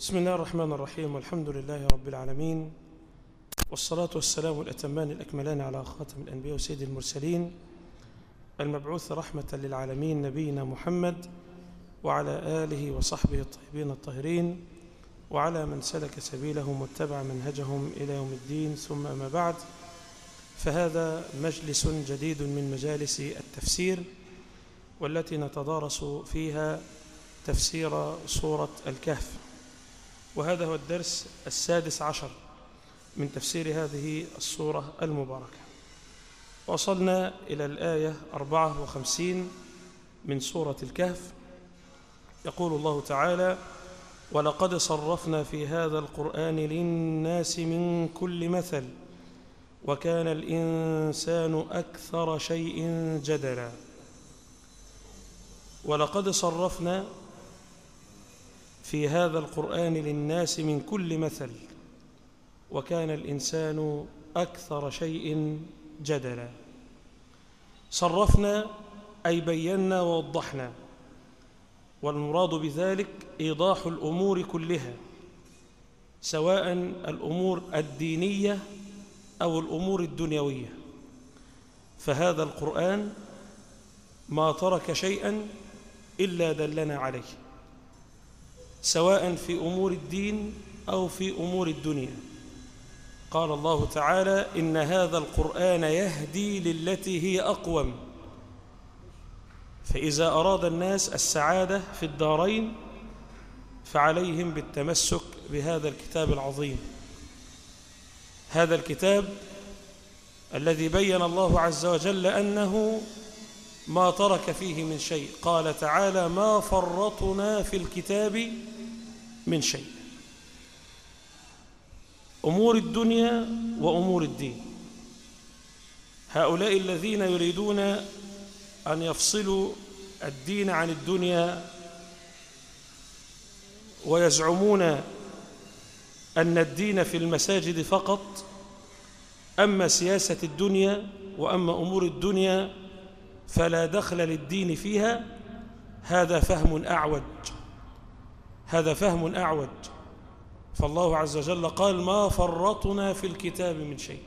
بسم الله الرحمن الرحيم والحمد لله رب العالمين والصلاة والسلام الأتمان الأكملان على خاتم الأنبياء وسيد المرسلين المبعوث رحمة للعالمين نبينا محمد وعلى آله وصحبه الطيبين الطاهرين وعلى من سلك سبيلهم واتبع منهجهم إلى يوم الدين ثم أما بعد فهذا مجلس جديد من مجالس التفسير والتي نتدارس فيها تفسير سورة الكهف وهذا هو الدرس السادس عشر من تفسير هذه السورة المباركة. وصلنا إلى الآية 54 من سورة الكهف. يقول الله تعالى ولقد صرفنا في هذا القرآن للناس من كل مثل وكان الإنسان أكثر شيء جدلا. ولقد صرفنا في هذا القرآن للناس من كل مثل وكان الإنسان أكثر شيء جدلا. صرفنا أي بينا ووضحنا والمراد بذلك إيضاح الأمور كلها سواء الأمور الدينية أو الأمور الدنيوية. فهذا القرآن ما ترك شيئا إلا دلنا عليه. سواء في أمور الدين أو في أمور الدنيا. قال الله تعالى إن هذا القرآن يهدي للتي هي أقوم. فإذا أراد الناس السعادة في الدارين فعليهم بالتمسك بهذا الكتاب العظيم. هذا الكتاب الذي بين الله عز وجل أنه ما ترك فيه من شيء. قال تعالى ما فرطنا في الكتاب من شيء. أمور الدنيا وأمور الدين. هؤلاء الذين يريدون أن يفصلوا الدين عن الدنيا ويزعمون أن الدين في المساجد فقط أما سياسة الدنيا وأما أمور الدنيا فلا دخل للدين فيها هذا فهم أعوج. هذا فهم أعوج. فالله عز وجل قال ما فرطنا في الكتاب من شيء.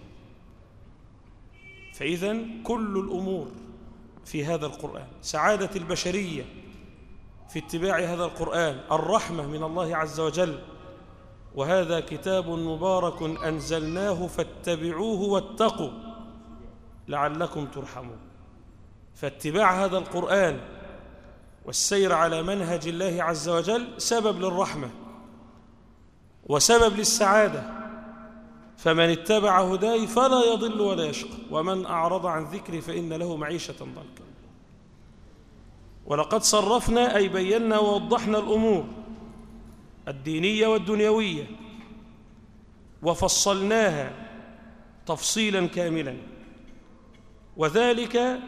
فإذا كل الأمور في هذا القرآن سعادة البشرية في اتباع هذا القرآن الرحمة من الله عز وجل وهذا كتاب مبارك أنزلناه فاتبعوه واتقوا لعلكم ترحمون. فاتباع هذا القرآن والسير على منهج الله عز وجل سبب للرحمة وسبب للسعادة. فمن اتبع هداي فلا يضل ولا يشقى ومن أعرض عن ذكري فإن له معيشة ضنكا. ولقد صرفنا أي بينا ووضحنا الأمور الدينية والدنيوية وفصلناها تفصيلا كاملا. وذلك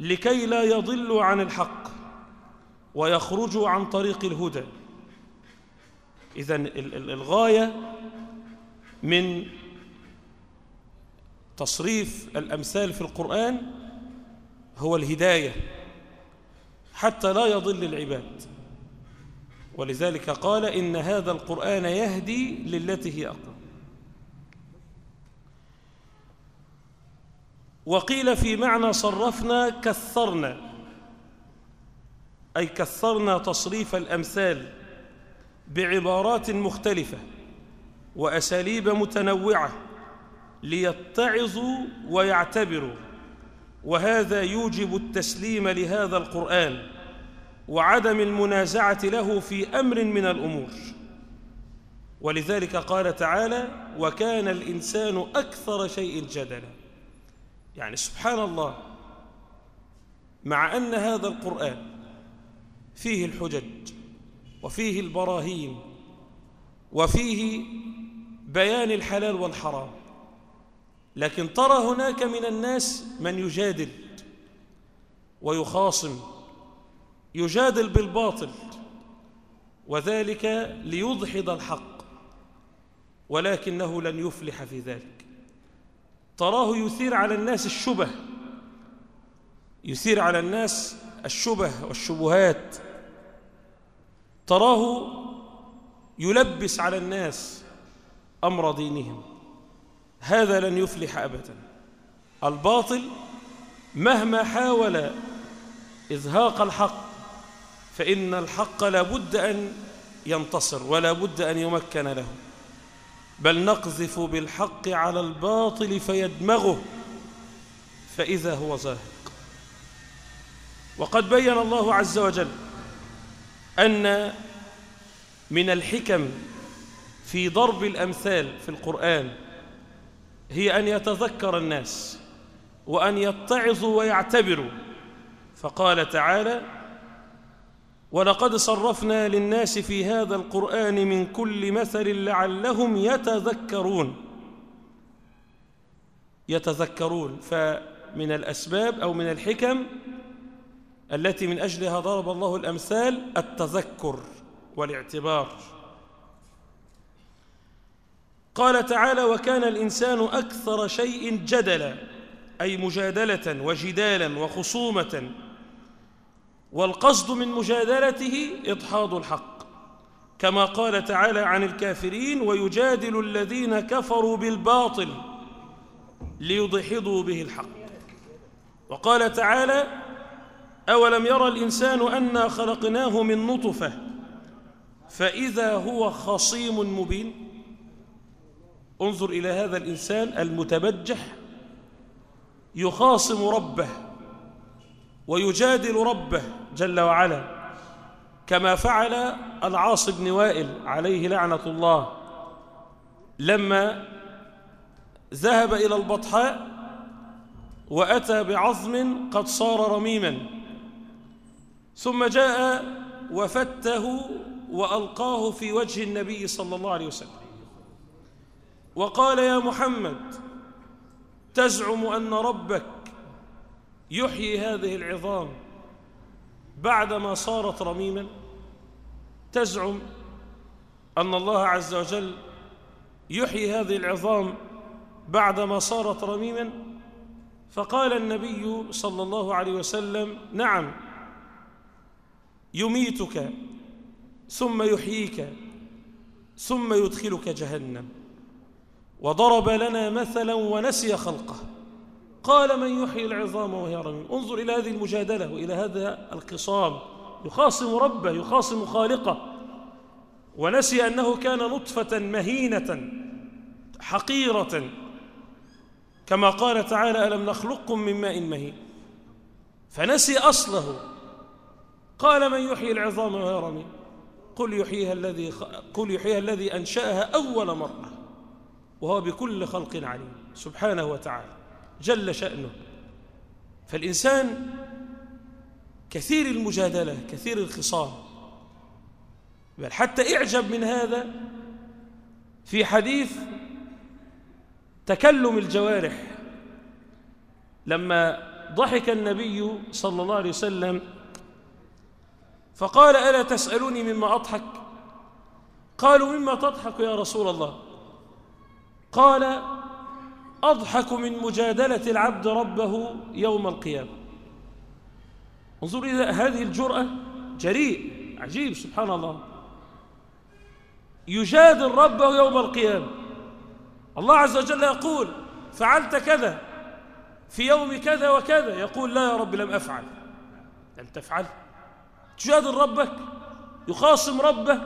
لكي لا يضلوا عن الحق ويخرجوا عن طريق الهدى. إذا الغاية من تصريف الأمثال في القرآن هو الهداية حتى لا يضل العباد. ولذلك قال إن هذا القرآن يهدي للتي هي أقوى. وقيل في معنى صرفنا كثرنا أي كثرنا تصريف الأمثال بعبارات مختلفة وأساليب متنوعة ليتعظوا ويعتبروا وهذا يوجب التسليم لهذا القرآن وعدم المنازعة له في أمر من الأمور. ولذلك قال تعالى وكان الإنسان أكثر شيء جدلا يعني سبحان الله مع أن هذا القرآن فيه الحجج وفيه البراهين وفيه بيان الحلال والحرام لكن ترى هناك من الناس من يجادل ويخاصم يجادل بالباطل وذلك ليضحض الحق ولكنه لن يفلح في ذلك. تراه يثير على الناس الشبه. يثير على الناس الشبه والشبهات. تراه يلبس على الناس أمر دينهم. هذا لن يفلح أبدا. الباطل مهما حاول إزهاق الحق فإن الحق لابد أن ينتصر ولا بد أن يمكن له. بل نقذف بالحق على الباطل فيدمغه فإذا هو زاهق. وقد بين الله عز وجل أن من الحكم في ضرب الأمثال في القرآن هي أن يتذكر الناس وأن يتعظوا ويعتبروا. فقال تعالى ولقد صرفنا للناس في هذا القرآن من كل مثل لعلهم يتذكرون. يتذكرون فمن الأسباب أو من الحكم التي من أجلها ضرب الله الأمثال التذكر والاعتبار. قال تعالى وكان الإنسان أكثر شيء جدلا أي مجادلة وجدالا وخصومة والقصد من مجادلته إدحاض الحق كما قال تعالى عن الكافرين ويجادل الذين كفروا بالباطل ليضحضوا به الحق. وقال تعالى أولم يرى الإنسان أنا خلقناه من نطفة فإذا هو خصيم مبين. انظر إلى هذا الإنسان المتبجح يخاصم ربه ويجادل ربه جل وعلا كما فعل العاص بن وائل عليه لعنة الله لما ذهب إلى البطحاء وأتى بعظم قد صار رميما ثم جاء وفته وألقاه في وجه النبي صلى الله عليه وسلم. وقال يا محمد تزعم أن ربك يحيي هذه العظام بعدما صارت رميما تزعم أن الله عز وجل يحيي هذه العظام بعدما صارت رميما. فقال النبي صلى الله عليه وسلم نعم يميتك ثم يحييك ثم يدخلك جهنم. وضرب لنا مثلا ونسي خلقه. قال من يحيي العظام وهي رميم. انظر إلى هذه المجادلة وإلى هذا الخصام. يخاصم ربه يخاصم خالقه. ونسي أنه كان نطفة مهينة حقيرة. كما قال تعالى ألم نخلقكم من ماء مهين؟ فنسي أصله. قال من يحيي العظام وهي رميم. قل يحييها الذي قل يحييها الذي أنشأها أول مرة وهو بكل خلق عليم. سبحانه وتعالى. جل شأنه. فالإنسان كثير المجادلة كثير الخصام بل حتى اعجب من هذا في حديث تكلم الجوارح. لما ضحك النبي صلى الله عليه وسلم فقال ألا تسألوني مما أضحك؟ قالوا مما تضحك يا رسول الله. قال أضحك من مجادلة العبد ربه يوم القيامة. انظر إلى هذه الجرأة جريء عجيب سبحان الله. يجادل ربه يوم القيامة. الله عز وجل يقول فعلت كذا في يوم كذا وكذا. يقول لا يا رب لم أفعل. لم تفعل. تجادل ربك يخاصم ربه.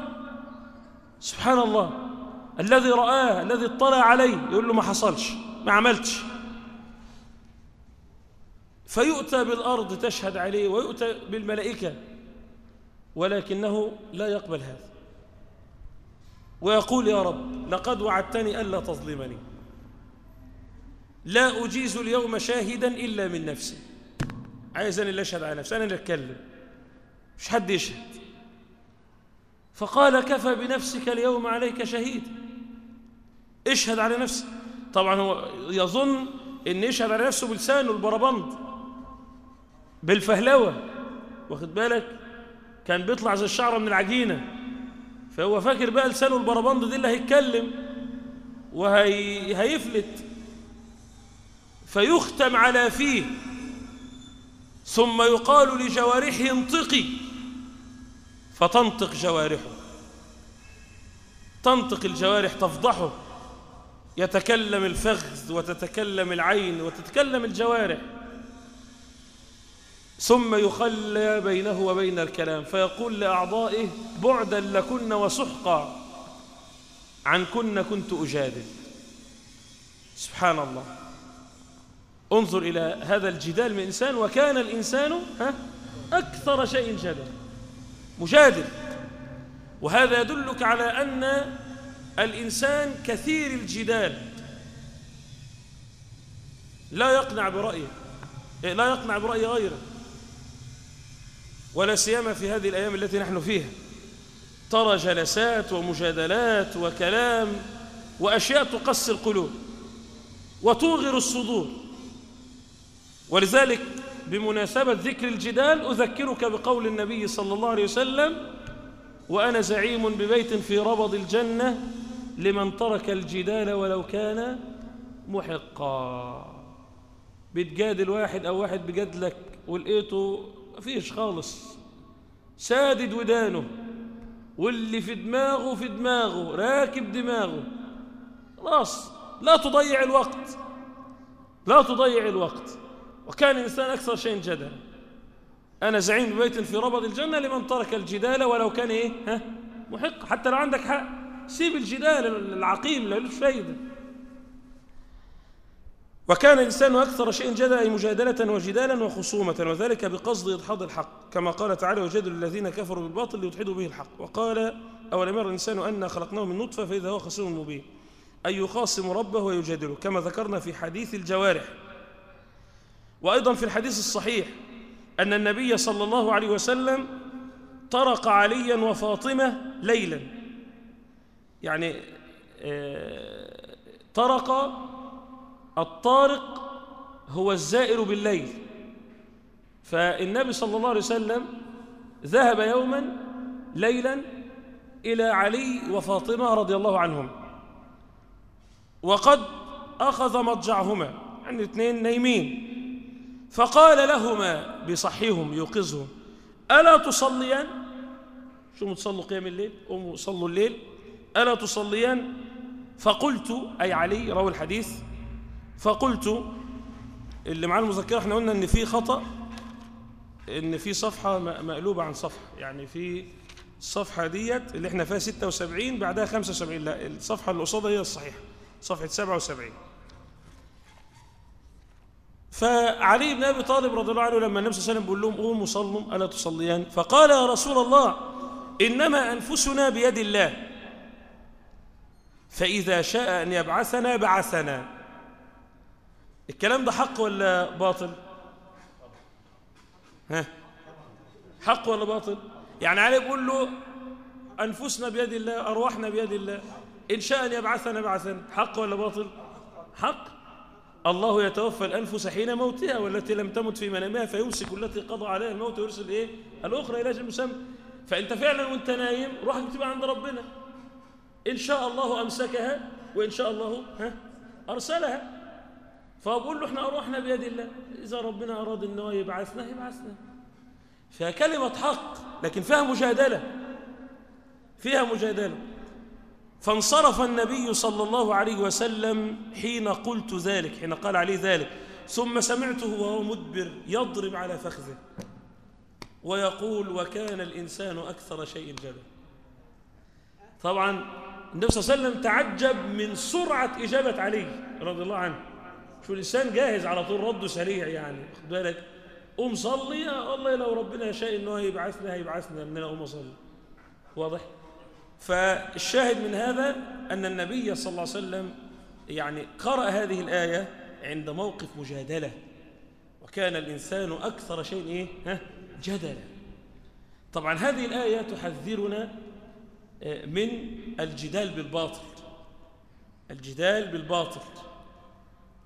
سبحان الله. الذي رآه الذي اطلع عليه يقول له ما حصلش. ما عملتش. فيؤتى بالأرض تشهد عليه ويؤتى بالملائكة ولكنه لا يقبل هذا. ويقول يا رب لقد وعدتني ألا تظلمني. لا أجيز اليوم شاهدا إلا من نفسي. عايز أنا اللي أشهد على نفسي أنا اللي أتكلم. مش حد يشهد. فقال كفى بنفسك اليوم عليك شهيد. اشهد على نفسك. طبعا هو يظن إن يشهد على نفسه بلسانه البربند بالفهلوة. واخد بالك؟ كان بيطلع زي الشعرة من العجينة. فهو فاكر بقى لسانه البربند دي اللي هيتكلم وهيفلت فيختم على فيه. ثم يقال لجوارحه انطقي. فتنطق جوارحه. تنطق الجوارح تفضحه. يتكلم الفخذ وتتكلم العين وتتكلم الجوارح. ثم يخلى بينه وبين الكلام فيقول لأعضائه بعدا لكن وسحقا. عن كن كنت أجادل. سبحان الله. انظر إلى هذا الجدال من إنسان وكان الإنسان ها أكثر شيء جدل مجادل. وهذا يدلك على أن الإنسان كثير الجدال. لا يقنع برأيه. لا يقنع برأي غيره. ولا سيما في هذه الأيام التي نحن فيها. ترى جلسات ومجادلات وكلام وأشياء تقسي القلوب وتوغر الصدور. ولذلك بمناسبة ذكر الجدال أذكرك بقول النبي صلى الله عليه وسلم وأنا زعيم ببيت في ربض الجنة لمن ترك الجدال ولو كان محقا. بتجادل واحد أو واحد بجادلك ولقيته مفيش خالص. سادد ودانه واللي في دماغه في دماغه راكب دماغه. خلاص لا تضيع الوقت. لا تضيع الوقت. وكان الإنسان أكثر شيء جدلا. أنا زعيم ببيت في ربض الجنة لمن ترك الجدال ولو كان إيه؟ ها؟ محق. حتى لو عندك حق. سيب الجدال العقيم لا فايدة. وكان الإنسان أكثر شيء جدلا أي مجادلة وجدالا وخصومة وذلك بقصد إدحاض الحق كما قال تعالى وجادل الذين كفروا بالباطل ليدحضوا به الحق. وقال أولم يرى الإنسان أنا خلقناه من نطفة فإذا هو خصيم مبين. أي يخاصم ربه ويجادله كما ذكرنا في حديث الجوارح. وأيضا في الحديث الصحيح أن النبي صلى الله عليه وسلم طرق عليا وفاطمة ليلا. يعني آه، طرق الطارق هو الزائر بالليل. فالنبي صلى الله عليه وسلم ذهب يوما ليلا إلى علي وفاطمة رضي الله عنهم. وقد أخذ مضجعهما يعني اثنين نايمين. فقال لهما بصحيهم يوقظهم ألا تصليان؟ شو تصلوا قيام الليل؟ قوموا صلوا الليل. ألا تصليان؟ فقلت أي علي روى الحديث فقلت اللي معاه المذكرة إحنا قلنا إن في خطأ إن في صفحة مقلوبة عن صفحة. يعني في الصفحة ديت اللي إحنا فيها 76 بعدها 75 لا الصفحة اللي قصادها هي الصحيحة. صفحة 77 فعلي بن أبي طالب رضي الله عنه لما النبي صلى الله عليه وسلم بيقول لهم قوموا صلوا ألا تصليان؟ فقال يا رسول الله إنما أنفسنا بيد الله. فإذا شاء أن يبعثنا بعثنا. الكلام ده حق ولا باطل؟ ها؟ حق ولا باطل؟ يعني علي بيقول له أنفسنا بيد الله أرواحنا بيد الله. إن شاء أن يبعثنا بعثا حق ولا باطل؟ حق. الله يتوفى الأنفس حين موتها والتي لم تمت في منامها فيمسك التي قضى عليها الموت ويرسل إيه؟ الأخرى إلى أجل مسمى. فأنت فعلا وأنت نايم روحك بتبقى عند ربنا. إن شاء الله أمسكها وإن شاء الله ها أرسلها. فأقول له إحنا أرواحنا بيد الله. إذا ربنا أراد أنه يبعثنا يبعثنا. فيها كلمة حق لكن فيها مجادلة. فيها مجادلة. فانصرف النبي صلى الله عليه وسلم حين قلت ذلك حين قال عليه ذلك. ثم سمعته وهو مدبر يضرب على فخذه. ويقول وكان الإنسان أكثر شيء جبل طبعا النبي صلى الله عليه وسلم تعجب من سرعة إجابة علي رضي الله عنه. شو الإنسان جاهز على طول رده سريع يعني. خد بالك؟ قوم صلي يا والله لو ربنا شاء إنه يبعثنا هيبعثنا ان أنا اقوم أصلي. واضح؟ فالشاهد من هذا أن النبي صلى الله عليه وسلم يعني قرأ هذه الآية عند موقف مجادلة. وكان الإنسان أكثر شيء إيه؟ ها؟ جدلا. طبعا هذه الآية تحذرنا من الجدال بالباطل. الجدال بالباطل.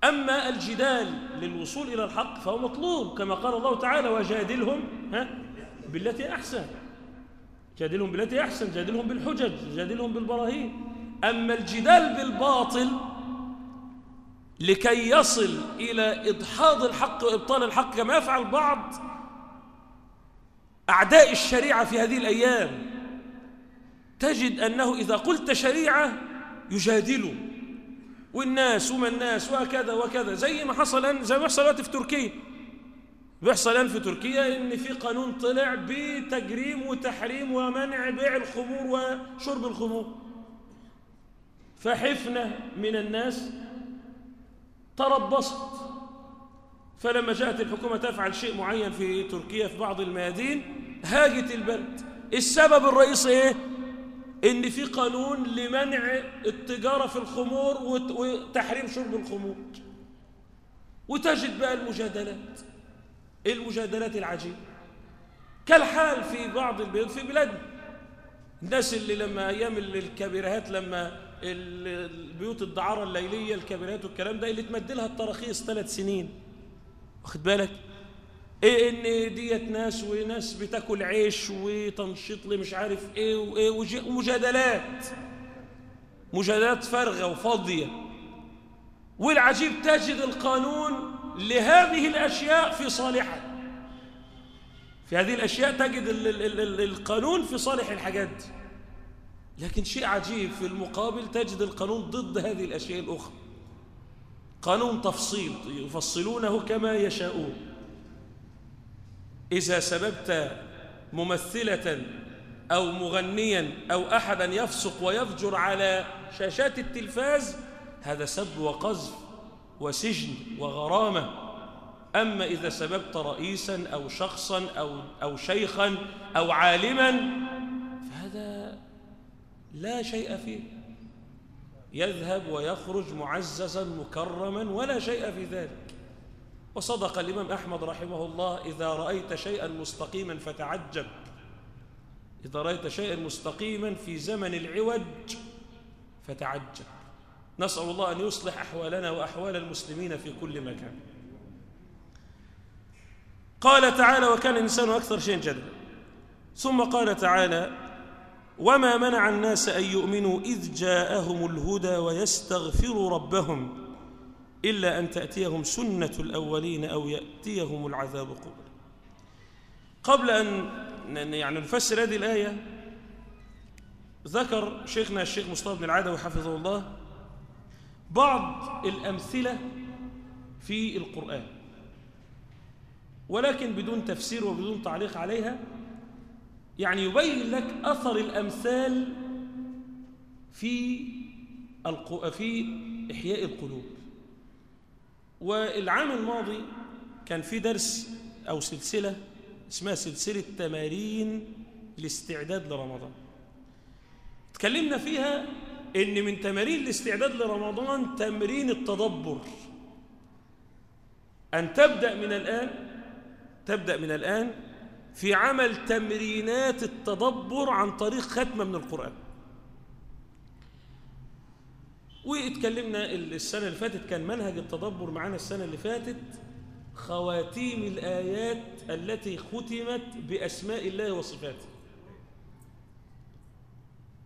أما الجدال للوصول إلى الحق فهو مطلوب كما قال الله تعالى وجادلهم ها بالتي أحسن. جادلهم بالتي أحسن جادلهم بالحجج جادلهم بالبراهين. أما الجدال بالباطل لكي يصل إلى إدحاض الحق وإبطال الحق كما يفعل بعض أعداء الشريعة في هذه الأيام. تجد أنه إذا قلت شريعة يجادلوا والناس وما الناس وكذا وكذا زي ما حصل زي ما بيحصل دلوقتي في تركيا. بيحصل الآن في تركيا إن في قانون طلع بتجريم وتحريم ومنع بيع الخمور وشرب الخمور. فحفنة من الناس. تربصت فلما جاءت الحكومة تفعل شيء معين في تركيا في بعض الميادين هاجت البلد. السبب الرئيسي إيه؟ إن في قانون لمنع التجارة في الخمور وتحريم شرب الخمور. وتجد بقى المجادلات. المجادلات العجيبة؟ كالحال في بعض البلاد في بلادنا. الناس اللي لما أيام الكبيرات لما البيوت الدعارة الليلية الكبيرات والكلام ده اللي تمد لها التراخيص ثلاث سنين. واخد بالك؟ إيه ان ديت ناس وناس بتاكل عيش وتنشيط لي مش عارف إيه وايه ومجادلات. مجادلات فارغة وفاضية. والعجيب تجد القانون لهذه الأشياء في صالحها في هذه الأشياء تجد ال ال ال القانون في صالح الحاجات دي. لكن شيء عجيب في المقابل تجد القانون ضد هذه الأشياء الأخرى. قانون تفصيل يفصلونه كما يشاءون. إذا سببت ممثلة أو مغنيا أو أحدا يفسق ويفجر على شاشات التلفاز هذا سب وقذف وسجن وغرامة. أما إذا سببت رئيسا أو شخصا أو, أو شيخا أو عالما فهذا لا شيء فيه. يذهب ويخرج معززا مكرما ولا شيء في ذلك. وصدق الإمام أحمد رحمه الله إذا رأيت شيئا مستقيما فتعجب. إذا رأيت شيئا مستقيما في زمن العوج فتعجب. نسأل الله أن يصلح أحوالنا وأحوال المسلمين في كل مكان. قال تعالى وكان الإنسان أكثر شيء جدلا. ثم قال تعالى وما منع الناس أن يؤمنوا إذ جاءهم الهدى ويستغفروا ربهم إلا أن تأتيهم سنة الأولين أو يأتيهم العذاب قبل. قبل أن يعني نفسر هذه الآية ذكر شيخنا الشيخ مصطفى بن العدوي حفظه الله بعض الأمثلة في القرآن. ولكن بدون تفسير وبدون تعليق عليها يعني يبين لك أثر الأمثال في في إحياء القلوب. والعام الماضي كان في درس أو سلسلة اسمها سلسلة تمارين الاستعداد لرمضان. تكلمنا فيها إن من تمارين الاستعداد لرمضان تمرين التدبر. أن تبدأ من الآن تبدأ من الآن في عمل تمرينات التدبر عن طريق ختمة من القرآن. واتكلمنا السنة اللي فاتت كان منهج التدبر معانا السنة اللي فاتت خواتيم الآيات التي ختمت بأسماء الله وصفاته.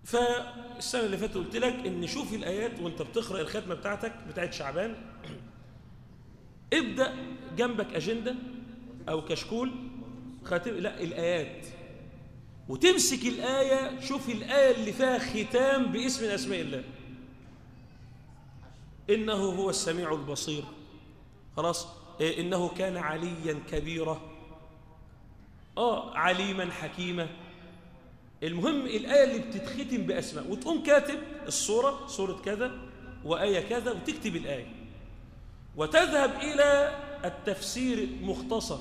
فالسنة اللي فاتت قلت لك إن شوف الآيات وأنت بتقرأ الختمة بتاعتك بتاعت شعبان. ابدأ جنبك أجندة أو كشكول خاتم لا الآيات. وتمسك الآية شوف الآية اللي فيها ختام باسم من أسماء الله. إنه هو السميع البصير. خلاص؟ إيه إنه كان عليا كبيرا. آه عليما حكيما. المهم الآية اللي بتتختم بأسماء. وتقوم كاتب الصورة صورة كذا وآية كذا وتكتب الآية. وتذهب إلى التفسير مختصر.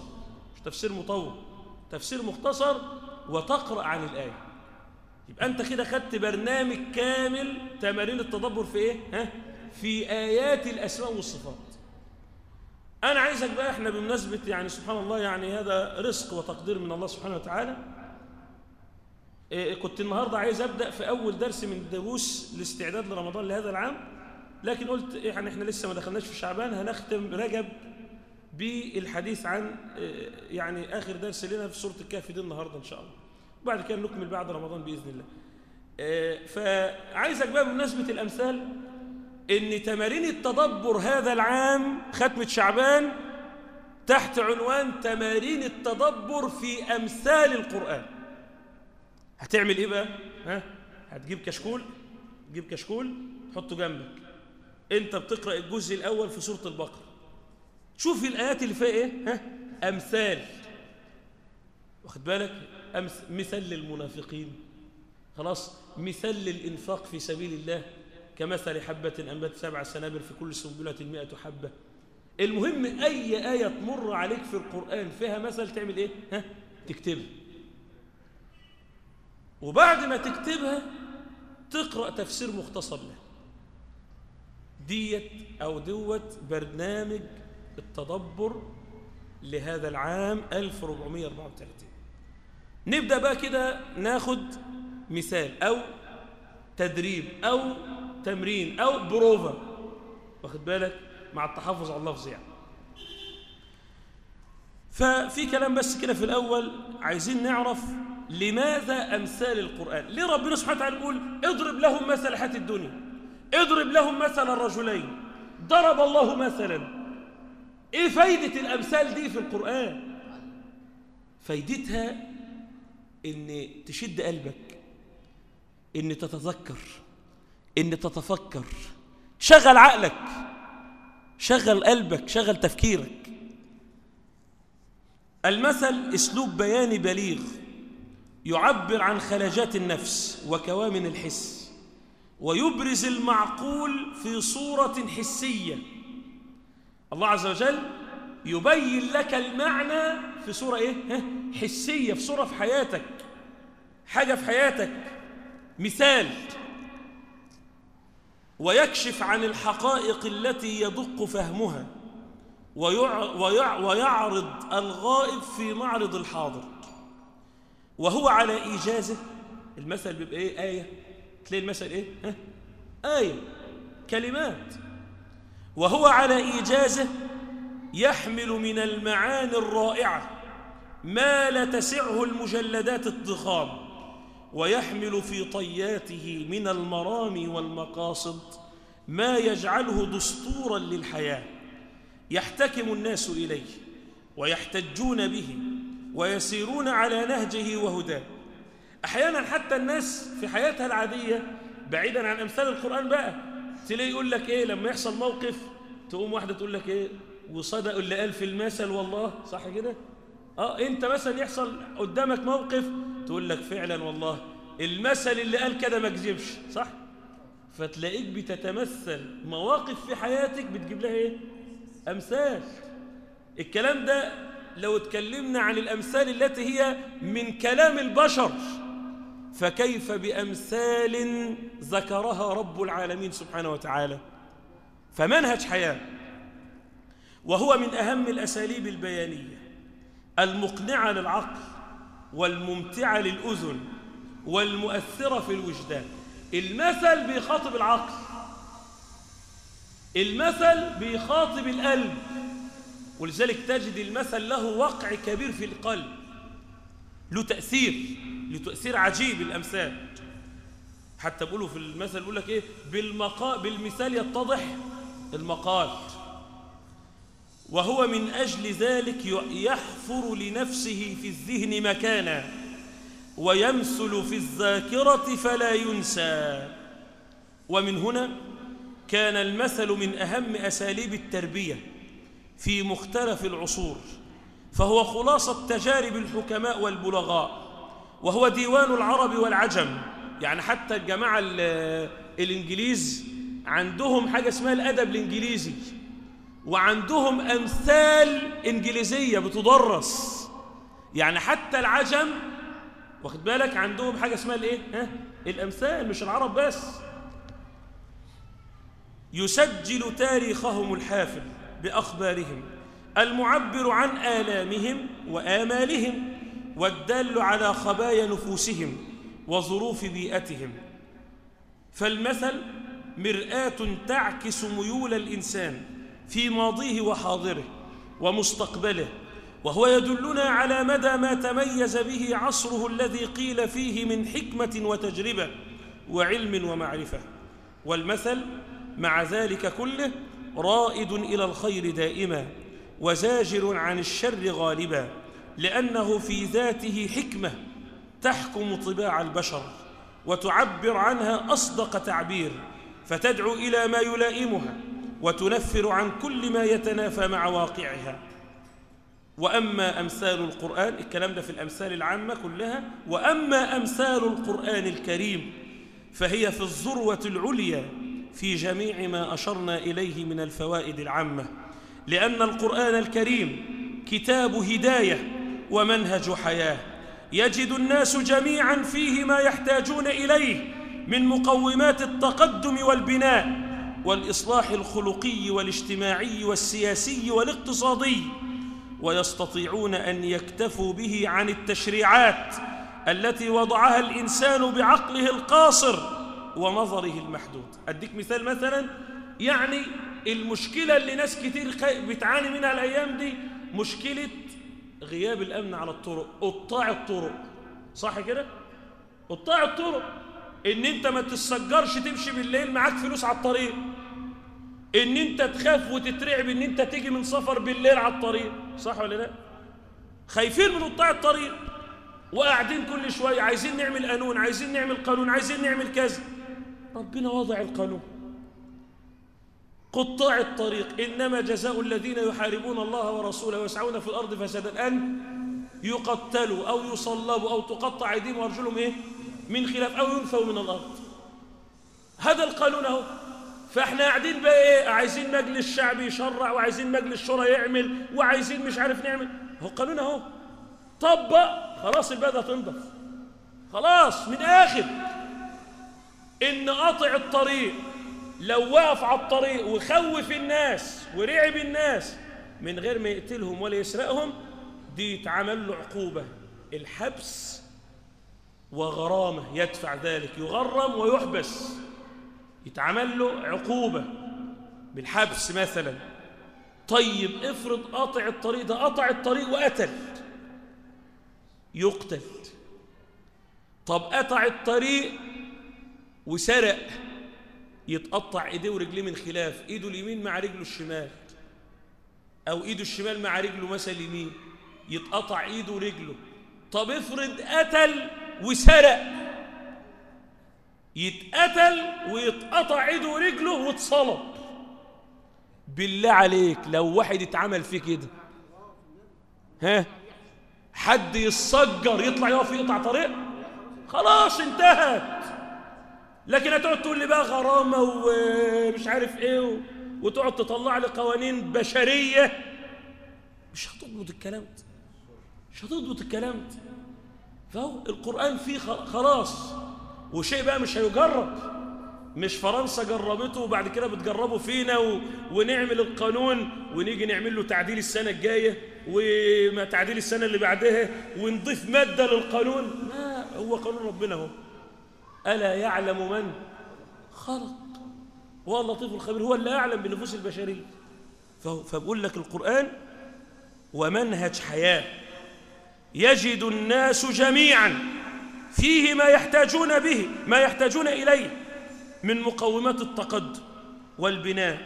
مش تفسير مطول. تفسير مختصر وتقرأ عن الآية. يبقى أنت كده خدت برنامج كامل تمارين التدبر في إيه؟ ها؟ في آيات الأسماء والصفات. أنا عايزك بقى إحنا بمناسبة يعني سبحان الله يعني هذا رزق وتقدير من الله سبحانه وتعالى إيه كنت النهاردة عايز أبدأ في أول درس من دروس الاستعداد لرمضان لهذا العام لكن قلت يعني إحنا لسه ما دخلناش في شعبان هنختم رجب بالحديث عن إيه يعني آخر درس لنا في سورة الكهف دي النهاردة إن شاء الله. بعد كده نكمل بعد رمضان بإذن الله. إيه فعايزك بقى بمناسبة الأمثال إن تمارين التدبر هذا العام ختمة شعبان تحت عنوان تمارين التدبر في أمثال القرآن. هتعمل إيه بقى؟ ها؟ هتجيب كشكول؟ تجيب كشكول تحطه جنبك. أنت بتقرأ الجزء الأول في سورة البقرة. شوف الآيات اللي فيها إيه؟ ها؟ أمثال. واخد بالك؟ أمث... مثل للمنافقين. خلاص مثل للإنفاق في سبيل الله. كمثل حبة أنبت سبع سنابل في كل سنبلة مئة حبة المهم أي آية تمر عليك في القرآن فيها مثل تعمل إيه؟ ها؟ تكتبها وبعد ما تكتبها تقرأ تفسير مختصر له ديت أو دوت برنامج التدبر لهذا العام 1434 نبدأ بقى كده ناخد مثال أو تدريب أو تمرين أو بروفا واخد بالك؟ مع التحفظ على اللفظ يعني. ففي كلام بس كده في الأول عايزين نعرف لماذا أمثال القرآن. ليه ربنا سبحانه وتعالى يقول اضرب لهم مثل حياة الدنيا. اضرب لهم مثل الرجلين. ضرب الله مثلا. إيه فايدة الأمثال دي في القرآن؟ فايدتها إن تشد قلبك إن تتذكر. إن تتفكر. شغل عقلك. شغل قلبك. شغل تفكيرك. المثل أسلوب بياني بليغ يعبر عن خلاجات النفس وكوامن الحس ويبرز المعقول في صورة حسية. الله عز وجل يبين لك المعنى في صورة إيه؟ حسية في صورة في حياتك. حاجة في حياتك. مثال. ويكشف عن الحقائق التي يدق فهمها ويعرض الغائب في معرض الحاضر. وهو على إيجازه المثل بيبقى إيه؟ آية. تلاقي المثل إيه؟ ها؟ آية. كلمات. وهو على إيجازه يحمل من المعاني الرائعة ما لا تسعه المجلدات الضخام. ويحمل في طياته من المرامي والمقاصد ما يجعله دستورا للحياة. يحتكم الناس إليه ويحتجون به ويسيرون على نهجه وهداه. أحيانا حتى الناس في حياتها العادية بعيدا عن أمثال القرآن بقى تلاقي يقول لك إيه لما يحصل موقف تقوم واحدة تقول لك إيه وصدق اللي قال في المثل والله صح كده؟ آه انت مثلا يحصل قدامك موقف تقول لك فعلا والله المثل اللي قال كده ما كذبش صح؟ فتلاقيك بتتمثل مواقف في حياتك بتجيب لها إيه؟ أمثال. الكلام ده لو اتكلمنا عن الأمثال التي هي من كلام البشر فكيف بأمثال ذكرها رب العالمين سبحانه وتعالى؟ فمنهج حياة وهو من أهم الأساليب البيانية المقنعة للعقل. والممتعة للأذن والمؤثرة في الوجدان. المثل بيخاطب العقل المثل بيخاطب القلب ولذلك تجد المثل له وقع كبير في القلب له تأثير له تأثير عجيب الأمثال. حتى بيقولوا في المثل بيقول لك إيه؟ بالمقا بالمثال يتضح المقال. وهو من أجل ذلك يحفر لنفسه في الذهن مكانا ويمثل في الذاكرة فلا ينسى. ومن هنا كان المثل من أهم أساليب التربية في مختلف العصور فهو خلاصة تجارب الحكماء والبلغاء وهو ديوان العرب والعجم. يعني حتى الجماعة الإنجليز عندهم حاجة اسمها الأدب الإنجليزي. وعندهم أمثال إنجليزية بتدرس. يعني حتى العجم واخد بالك؟ عندهم حاجة اسمها الإيه؟ ها؟ الأمثال مش العرب بس. يسجل تاريخهم الحافل بأخبارهم المعبر عن آلامهم وآمالهم والدال على خبايا نفوسهم وظروف بيئتهم. فالمثل مرآة تعكس ميول الإنسان. في ماضيه وحاضره ومستقبله وهو يدلنا على مدى ما تميز به عصره الذي قيل فيه من حكمة وتجربة وعلم ومعرفة. والمثل مع ذلك كله رائد إلى الخير دائما وزاجر عن الشر غالبا لأنه في ذاته حكمة تحكم طباع البشر وتعبر عنها أصدق تعبير فتدعو إلى ما يلائمها وتنفر عن كل ما يتنافى مع واقعها. وأما أمثال القرآن الكلام ده في الأمثال العامة كلها وأما أمثال القرآن الكريم فهي في الذروة العليا في جميع ما أشرنا إليه من الفوائد العامة. لأن القرآن الكريم كتاب هداية ومنهج حياة. يجد الناس جميعا فيه ما يحتاجون إليه من مقومات التقدم والبناء. والإصلاح الخلقي والاجتماعي والسياسي والاقتصادي ويستطيعون أن يكتفوا به عن التشريعات التي وضعها الإنسان بعقله القاصر ونظره المحدود. أديك مثال مثلا يعني المشكلة اللي ناس كتير بتعاني منها الأيام دي مشكلة غياب الأمن على الطرق قطاع الطرق. صح كده؟ قطاع الطرق. إن أنت ما تتسجرش تمشي بالليل معاك فلوس على الطريق. إن أنت تخاف وتترعب إن أنت تيجي من سفر بالليل على الطريق. صح ولا لا؟ خايفين من قطاع الطريق. وقاعدين كل شوية عايزين نعمل قانون عايزين نعمل قانون عايزين نعمل كذا. ربنا وضع القانون. قطاع الطريق إنما جزاء الذين يحاربون الله ورسوله ويسعون في الأرض فسادا أن يقتلوا أو يصلبوا أو تقطع أيديهم وأرجلهم إيه؟ من خلاف أو ينفوا من الأرض. هذا القانون أهو. فإحنا قاعدين بقى إيه؟ عايزين مجلس شعب يشرع وعايزين مجلس شورى يعمل وعايزين مش عارف نعمل. هو القانون أهو. طبق خلاص البلد هتنضف. خلاص من اخر إن قاطع الطريق لو وقف على الطريق وخوف الناس ورعب الناس من غير ما يقتلهم ولا يسرقهم دي يتعمل له عقوبة. الحبس وغرامة يدفع ذلك يغرم ويحبس. يتعمل له عقوبة بالحبس مثلا. طيب افرض قاطع الطريق ده قطع الطريق وقتل. يقتل. طب قطع الطريق وسرق. يتقطع ايديه ورجليه من خلاف. ايده اليمين مع رجله الشمال. أو ايده الشمال مع رجله مثلا اليمين. يتقطع ايده ورجله. طب افرض قتل وسرق. يتقتل ويتقطع ايده ورجله واتصلب. بالله عليك لو واحد اتعمل فيه كده. ها؟ حد يتسجر يطلع يقف يقطع طريق؟ خلاص انتهت. لكن هتقعد تقول لي بقى غرامة ومش عارف إيه وتقعد تطلع لي قوانين بشرية؟ مش هتضبط الكلام ده. مش هتضبط الكلام ده. فهو القرآن فيه خلاص. وشيء بقى مش هيجرب. مش فرنسا جربته وبعد كده بتجربه فينا و... ونعمل القانون ونيجي نعمل له تعديل السنة الجاية وما تعديل السنة اللي بعدها ونضيف مادة للقانون. لا هو قانون ربنا هو ألا يعلم من خلق؟ هو اللطيف الخبير. هو اللي يعلم بنفوس البشرية. فبقول لك القرآن ومنهج حياة. يجد الناس جميعا فيه ما يحتاجون به ما يحتاجون إليه من مقومات التقدم والبناء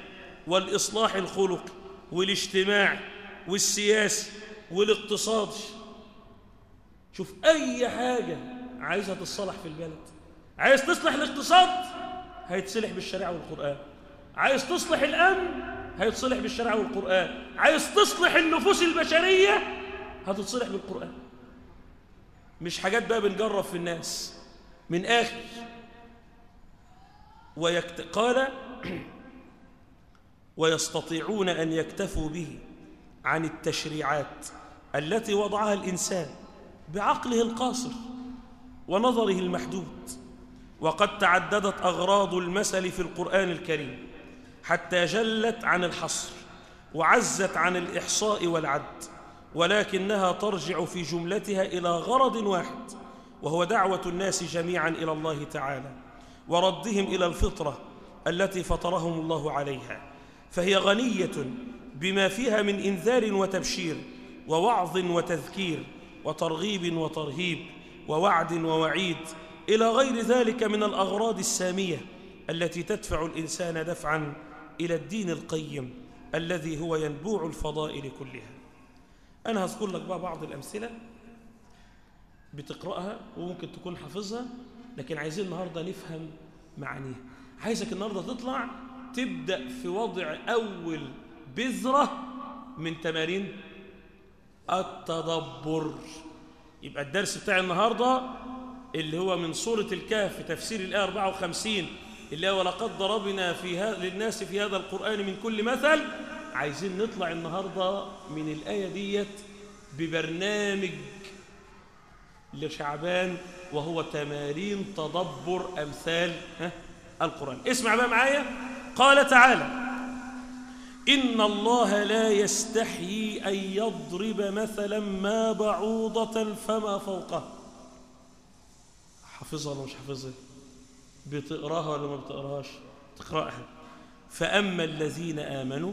والإصلاح الخلقي والاجتماعي والسياسي والاقتصادي شوف أي حاجة عايزة تصلح في البلد عايز تصلح الاقتصاد هيتصلح بالشريعة والقرآن عايز تصلح الأمن هيتصلح بالشريعة والقرآن عايز تصلح النفوس البشرية هتتصلح بالقرآن. مش حاجات بقى بنجرب في الناس. من آخر ويكت... قال ويستطيعون أن يكتفوا به عن التشريعات التي وضعها الإنسان بعقله القاصر ونظره المحدود. وقد تعددت أغراض المثل في القرآن الكريم حتى جلت عن الحصر وعزت عن الإحصاء والعد. ولكنها ترجع في جملتها إلى غرض واحد وهو دعوة الناس جميعا إلى الله تعالى وردهم إلى الفطرة التي فطرهم الله عليها. فهي غنية بما فيها من إنذار وتبشير ووعظ وتذكير وترغيب وترهيب ووعد ووعيد إلى غير ذلك من الأغراض السامية التي تدفع الإنسان دفعا إلى الدين القيم الذي هو ينبوع الفضائل كلها. أنا هذكر لك بقى بعض الأمثلة بتقرأها وممكن تكون حافظها لكن عايزين النهاردة نفهم معانيها. عايزك النهاردة تطلع تبدأ في وضع أول بذرة من تمارين التدبر. يبقى الدرس بتاع النهاردة اللي هو من سورة الكهف تفسير الآية 54 اللي هو ولقد ضربنا في للناس في هذا القرآن من كل مثل عايزين نطلع النهاردة من الآية ديت ببرنامج لشعبان وهو تمارين تدبر أمثال القرآن. اسمع بقى معايا. قال تعالى إن الله لا يستحيي أن يضرب مثلا ما بعوضة فما فوقه. حافظها ولا مش حافظها؟ بتقراها ولا ما بتقراهاش؟ تقراها. فأما الذين آمنوا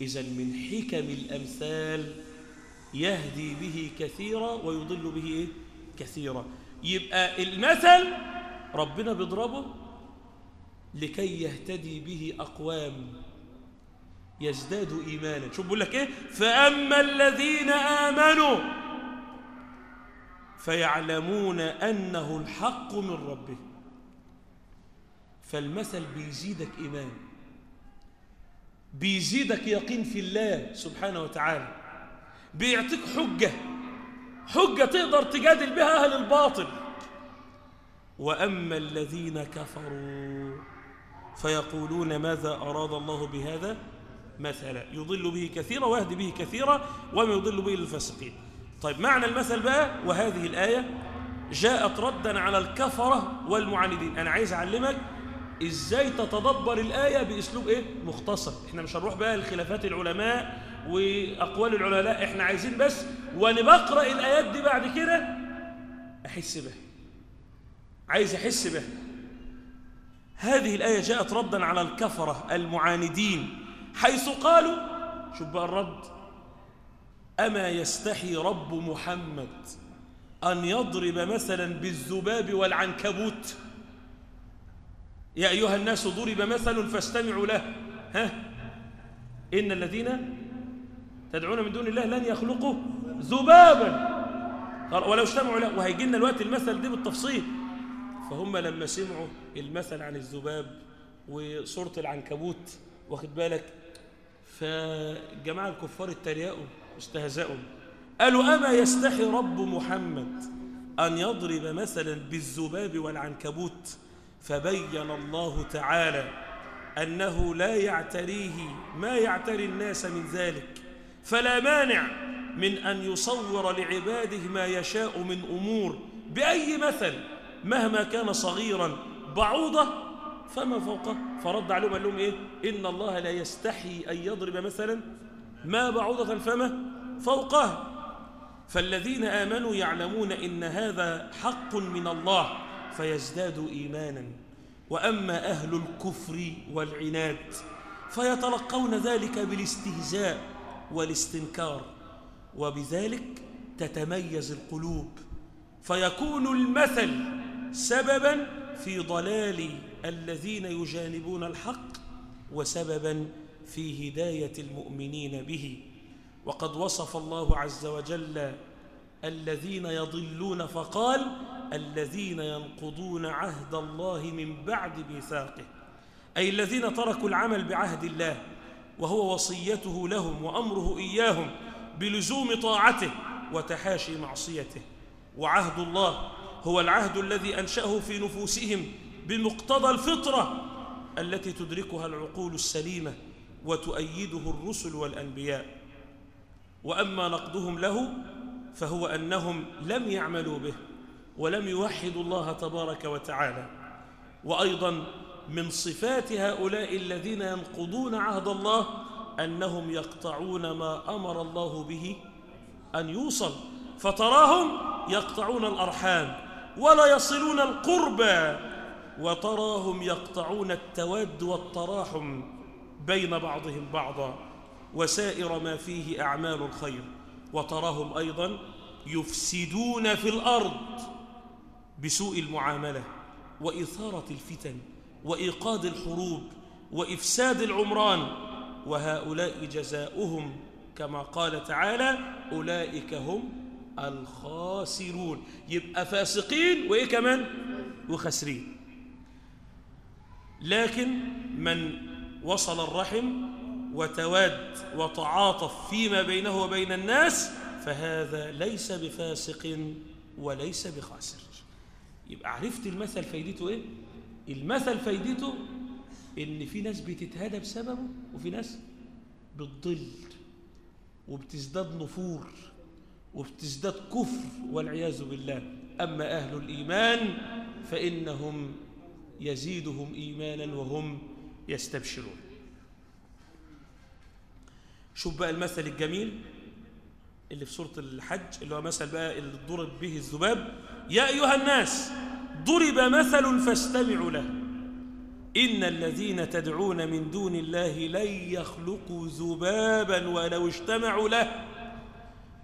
إذا من حكم الأمثال يهدي به كثيرا ويضل به إيه؟ كثيرا. يبقى المثل ربنا بيضربه لكي يهتدي به أقوام يزداد إيمانا. شوف بقول لك إيه؟ فأما الذين آمنوا فيعلمون أنه الحق من ربه. فالمثل بيزيدك إيمان بيزيدك يقين في الله سبحانه وتعالى بيعطيك حجة حجة تقدر تجادل بها أهل الباطل. وأما الذين كفروا فيقولون ماذا أراد الله بهذا مثلا؟ يضل به كثيرا ويهدي به كثيرا وما يضل به للفاسقين طيب معنى المثل بقى؟ وهذه الآية جاءت ردا على الكفرة والمعاندين. أنا عايز أعلمك إزاي تتدبر الآية بأسلوب إيه؟ مختصر. إحنا مش هنروح بقى لخلافات العلماء وأقوال العلماء إحنا عايزين بس وأنا بقرأ الآيات دي بعد كده أحس بها. عايز أحس بها. هذه الآية جاءت ردا على الكفرة المعاندين حيث قالوا شوف بقى الرد أما يستحي رب محمد أن يضرب مثلا بالذباب والعنكبوت؟ يا أيها الناس ضرب مثل فاستمعوا له. ها؟ إن الذين تدعون من دون الله لن يخلقوا ذبابا. ولو اجتمعوا له. وهيجي لنا الوقت المثل ده بالتفصيل. فهم لما سمعوا المثل عن الذباب وصورة العنكبوت واخد بالك؟ فجماعة الكفار اتريقوا استهزأوا. قالوا أما يستحي رب محمد أن يضرب مثلا بالذباب والعنكبوت فبين الله تعالى أنه لا يعتريه ما يعتري الناس من ذلك. فلا مانع من أن يصور لعباده ما يشاء من أمور بأي مثل مهما كان صغيرا بعوضة فما فوقه. فرد عليهم قال لهم إيه؟ إن الله لا يستحي أن يضرب مثلا ما بعوضة فما فوقه. فالذين آمنوا يعلمون إن هذا حق من الله. فيزدادوا إيمانا. وأما أهل الكفر والعناد فيتلقون ذلك بالاستهزاء والاستنكار وبذلك تتميز القلوب. فيكون المثل سببا في ضلال الذين يجانبون الحق وسببا في هداية المؤمنين به. وقد وصف الله عز وجل الذين يضلون فقال الذين ينقضون عهد الله من بعد ميثاقه. أي الذين تركوا العمل بعهد الله وهو وصيته لهم وأمره إياهم بلزوم طاعته وتحاشي معصيته. وعهد الله هو العهد الذي أنشأه في نفوسهم بمقتضى الفطرة التي تدركها العقول السليمة وتؤيده الرسل والأنبياء. وأما نقضهم له فهو أنهم لم يعملوا به ولم يوحدوا الله تبارك وتعالى. وأيضا من صفات هؤلاء الذين ينقضون عهد الله أنهم يقطعون ما أمر الله به أن يوصل. فتراهم يقطعون الأرحام ولا يصلون القربى وتراهم يقطعون التواد والتراحم بين بعضهم بعضا. وسائر ما فيه أعمال الخير. وتراهم أيضا يفسدون في الأرض بسوء المعاملة وإثارة الفتن وإيقاد الحروب وإفساد العمران وهؤلاء جزاؤهم كما قال تعالى أولئك هم الخاسرون. يبقى فاسقين وإيه كمان؟ وخسرين لكن من وصل الرحم وتواد وتعاطف فيما بينه وبين الناس فهذا ليس بفاسق وليس بخاسر. يبقى عرفت المثل فايدته إيه؟ المثل فايدته إن في ناس بتتهدى بسببه وفي ناس بتضل وبتزداد نفور وبتزداد كفر والعياذ بالله. أما أهل الإيمان فإنهم يزيدهم إيمانا وهم يستبشرون. شوف بقى المثل الجميل اللي في سورة الحج اللي هو مثل بقى اللي ضرب به الذباب. يا أيها الناس ضرب مثل فاستمعوا له. إن الذين تدعون من دون الله لن يخلقوا ذبابا ولو اجتمعوا له.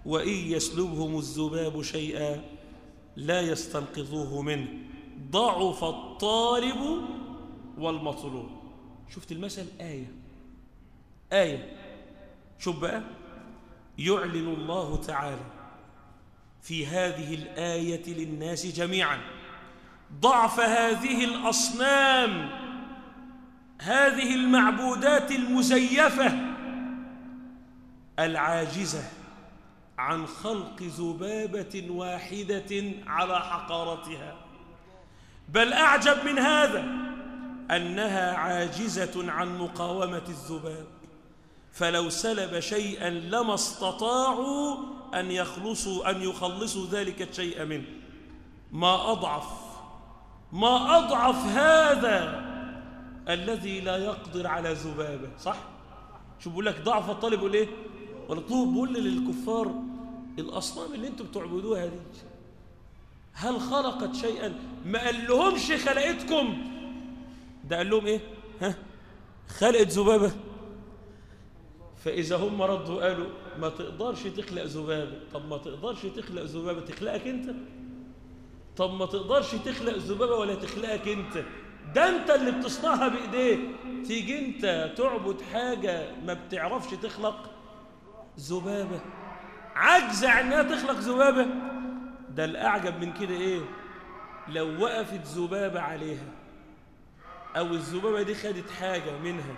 وإن يسلبهم الذباب شيئا لا يستنقذوه منه. ضعف الطالب والمطلوب. شفت المثل؟ آية. آية. شوف بقى. يعلن الله تعالى في هذه الآية للناس جميعا. ضعف هذه الأصنام هذه المعبودات المزيفة العاجزة عن خلق ذبابة واحدة على حقارتها. بل أعجب من هذا أنها عاجزة عن مقاومة الذباب. فلو سلب شيئا لما استطاعوا أن يخلصوا أن يخلصوا ذلك الشيء منه. ما أضعف ما أضعف هذا الذي لا يقدر على ذبابة صح؟ شو بقول لك ضعف الطالب يقول إيه؟ ولا طوب بقول للكفار الأصنام اللي أنتم بتعبدوها دي. هل خلقت شيئا؟ ما قال لهمش خلقتكم. ده قال لهم إيه؟ ها؟ خلقت ذبابة. فإذا هم ردوا قالوا ما تقدرش تخلق ذبابة. طب ما تقدرش تخلق ذبابة تخلقك انت. طب ما تقدرش تخلق ذبابة ولا تخلقك انت. ده انت اللي بتصنعها بإيديك. تيجي انت تعبد حاجة ما بتعرفش تخلق ذبابة. عجزه إنها تخلق ذبابة. ده الأعجب من كده إيه؟ لو وقفت ذبابة عليها أو الذبابة دي خدت حاجة منها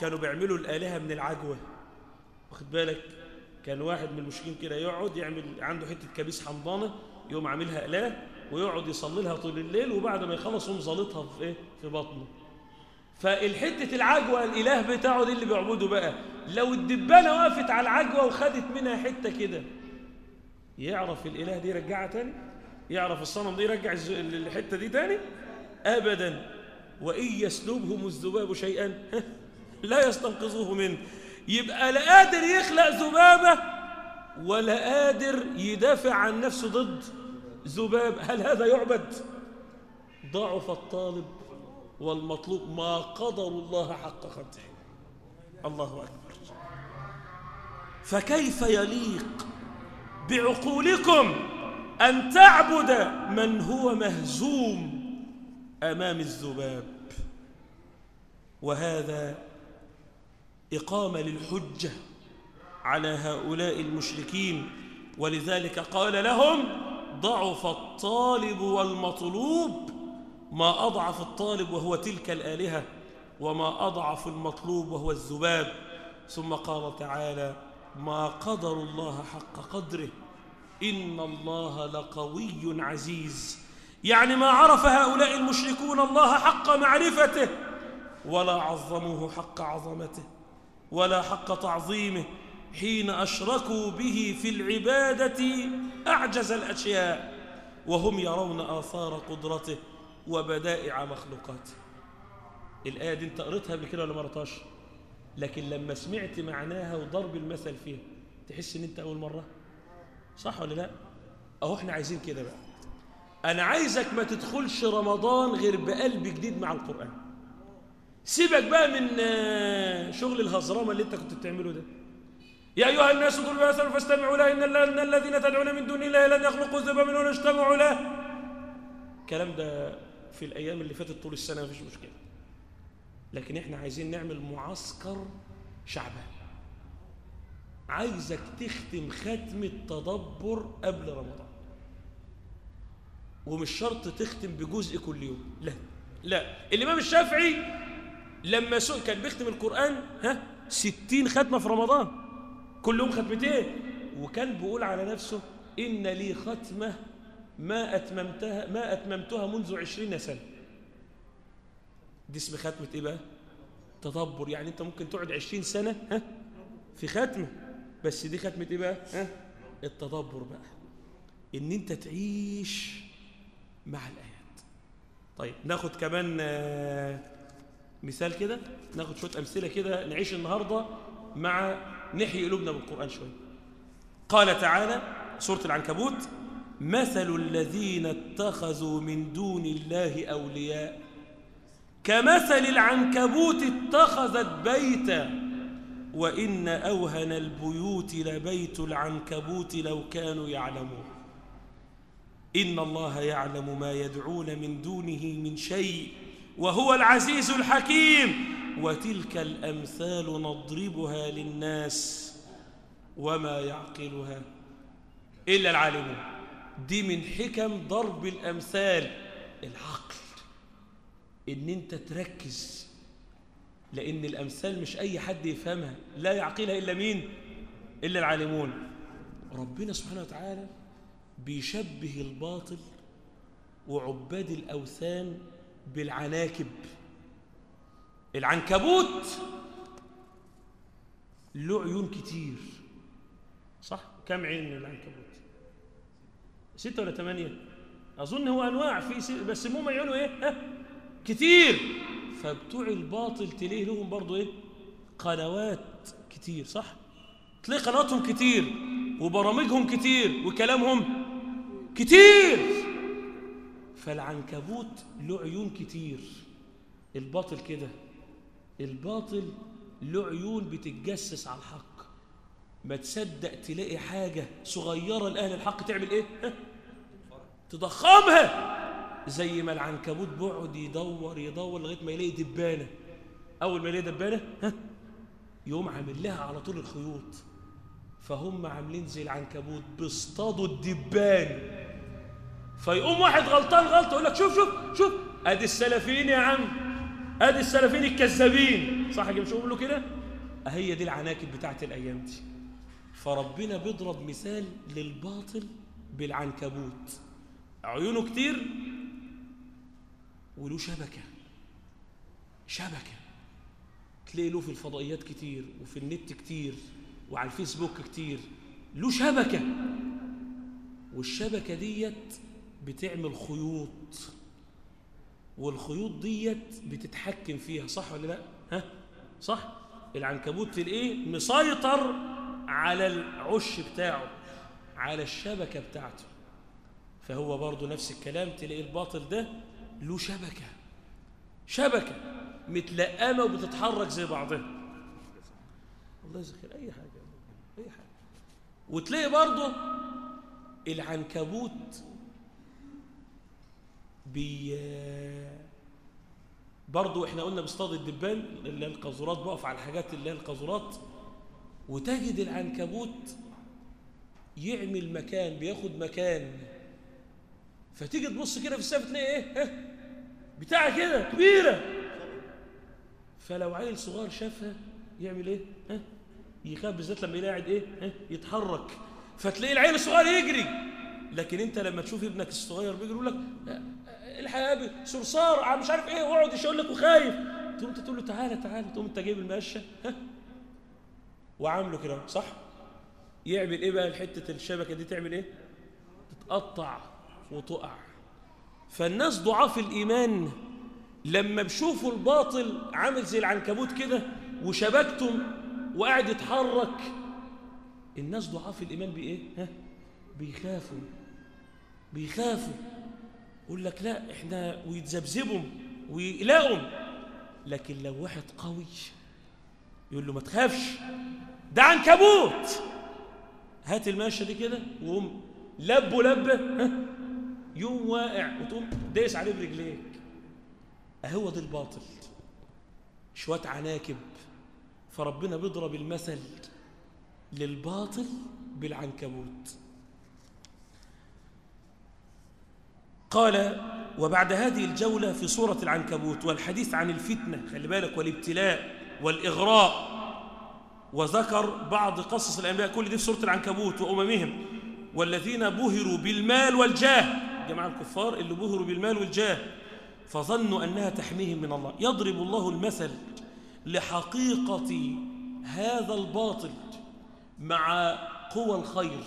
كانوا بيعملوا الآلهة من العجوة. واخد بالك؟ كان واحد من المشركين كده يقعد يعمل عنده حتة كبيس حمضانه يقوم عاملها اله ويقعد يصلي لها طول الليل وبعد ما يخلص يقوم ظالطها في إيه؟ في بطنه. فالحتة العجوة الإله بتاعه دي اللي بيعبده بقى. لو الدبانة وقفت على العجوة وخدت منها حتة كده يعرف الإله دي يرجعها تاني؟ يعرف الصنم دي يرجع الحتة دي تاني؟ ابدا. وإن يسلبهم الذباب شيئا. لا يستنقذوه منه. يبقى لا قادر يخلق ذبابة ولا قادر يدافع عن نفسه ضد ذباب. هل هذا يعبد؟ ضعف الطالب والمطلوب ما قدر الله حق قدره الله أكبر. فكيف يليق بعقولكم أن تعبد من هو مهزوم أمام الذباب؟ وهذا إقامة للحجة على هؤلاء المشركين. ولذلك قال لهم ضعف الطالب والمطلوب ما أضعف الطالب وهو تلك الآلهة وما أضعف المطلوب وهو الذباب. ثم قال تعالى ما قدر الله حق قدره إن الله لقوي عزيز. يعني ما عرف هؤلاء المشركون الله حق معرفته ولا عظموه حق عظمته. ولا حق تعظيمه حين أشركوا به في العبادة أعجز الأشياء وهم يرون آثار قدرته وبدائع مخلوقاته. الآية دي انت قريتها قبل كده ولا ما قريتهاش؟ لكن لما سمعت معناها وضرب المثل فيها تحس إن انت أول مرة؟ صح ولا لا؟ أهو إحنا عايزين كده بقى. أنا عايزك ما تدخلش رمضان غير بقلب جديد مع القرآن. سيبك بقى من شغل الهزرمة اللي انت كنت بتعمله ده. يا أيها الناس ضرب مثلا فاستمعوا له إن الذين تدعون من دون الله لن يخلقوا ذبابا ولا اجتمعوا له. الكلام ده في الأيام اللي فاتت طول السنة مفيش مشكلة. لكن إحنا عايزين نعمل معسكر شعبان. عايزك تختم ختم التدبر قبل رمضان. ومش شرط تختم بجزء كل يوم. لا لا. الإمام الشافعي لما سئل كان بيختم القرآن ها ستين ختمة في رمضان. كل يوم ختمتين. وكان بيقول على نفسه إن لي ختمة ما أتممتها ما أتممتها منذ عشرين سنة. دي اسم ختمة إيه بقى؟ تدبر يعني أنت ممكن تقعد عشرين سنة ها في ختمة. بس دي ختمة إيه بقى؟ ها التدبر بقى. إن أنت تعيش مع الآيات. طيب ناخد كمان مثال كده ناخد شوية أمثلة كده نعيش النهاردة مع نحيي قلوبنا بالقرآن شوية. قال تعالى سورة العنكبوت مثل الذين اتخذوا من دون الله أولياء كمثل العنكبوت اتخذت بيتا وإن أوهن البيوت لبيت العنكبوت لو كانوا يعلمون. إن الله يعلم ما يدعون من دونه من شيء وهو العزيز الحكيم. وتلك الأمثال نضربها للناس وما يعقلها إلا العالمون. دي من حكم ضرب الأمثال. العقل. إن أنت تركز لأن الأمثال مش أي حد يفهمها. لا يعقلها إلا مين؟ إلا العالمون. ربنا سبحانه وتعالى بيشبه الباطل وعباد الأوثان بالعناكب. العنكبوت له عيون كتير. صح؟ كم عين العنكبوت؟ ستة ولا ثمانية أظن هو أنواع في. بس هم عيونه إيه؟ ها؟ كتير! فبتوع الباطل تلاقي لهم برضو إيه؟ قنوات كتير صح؟ تلاقي قنواتهم كتير وبرامجهم كتير وكلامهم كتير! فالعنكبوت له عيون كتير. الباطل كده. الباطل له عيون بتتجسس على الحق. ما تصدق تلاقي حاجة صغيرة لأهل الحق تعمل إيه؟ ها؟ تضخمها. زي ما العنكبوت بيقعد يدور يدور لغاية ما يلاقي دبانة. أول ما يلاقي دبانة ها؟ يقوم عامل لها على طول الخيوط. فهم عاملين زي العنكبوت بيصطادوا الدبان. فيقوم واحد غلطان غلطة يقول لك شوف شوف شوف. أدي السلفيين يا عم أدي السلفيين الكذابين. صح كده؟ مش له كده؟ هي دي العناكب بتاعت الأيام دي. فربنا بيضرب مثال للباطل بالعنكبوت. عيونه كتير وله شبكة. شبكة. تلاقي له في الفضائيات كتير وفي النت كتير وعلى الفيسبوك كتير. له شبكة. والشبكة ديت بتعمل خيوط والخيوط ديت بتتحكم فيها صح ولا لا؟ ها؟ صح؟ العنكبوت تلاقيه مسيطر على العش بتاعه على الشبكة بتاعته. فهو برضه نفس الكلام تلاقي الباطل ده له شبكة. شبكة متلقمة وبتتحرك زي بعضها. الله يذكر أي حاجة أي حاجة. وتلاقي برضه العنكبوت بي برضو إحنا قلنا بيصطاد الدبان اللي هي القاذورات بقف على الحاجات اللي هي القاذورات وتجد العنكبوت يعمل مكان بياخد مكان. فتيجي تبص كده في السقف تلاقي إيه؟ بتاعه كده كبيرة. فلو عيل صغير شافها يعمل إيه؟ ها؟ يخاف بالذات لما يلاقي قاعد إيه؟ ها؟ يتحرك. فتلاقي العيل الصغير يجري. لكن أنت لما تشوف ابنك الصغير بيجري يقول لك الحقيقة صرصار مش عارف إيه ويقعد يشاور لك وخايف. تقوم تقول له تعالى تعالى. تقوم أنت جايب المقشة. وعامله كده صح؟ يعمل إيه بقى حتة الشبكة دي؟ تعمل إيه؟ تتقطع وتقع. فالناس ضعاف الإيمان لما بيشوفوا الباطل عامل زي العنكبوت كده وشبكته وقاعد يتحرك. الناس ضعاف الإيمان بإيه؟ ها؟ بيخافوا. بيخافوا. يقول لك لا إحنا ويتذبذبهم ويقلقهم. لكن لو واحد قوي يقول له ما تخافش ده عنكبوت. هات الماشيه دي كده وقوم لبه لبه يوم واقع وتقوم دايس عليه برجليك. أهو ده الباطل. شوية عناكب فربنا بيضرب المثل للباطل بالعنكبوت. قال وبعد هذه الجولة في سورة العنكبوت والحديث عن الفتنة خلي بالك والابتلاء والإغراء وذكر بعض قصص الأنبياء كل دي في سورة العنكبوت وأممهم والذين بهروا بالمال والجاه. جماعة الكفار اللي بهروا بالمال والجاه فظنوا أنها تحميهم من الله. يضرب الله المثل لحقيقة هذا الباطل مع قوى الخير.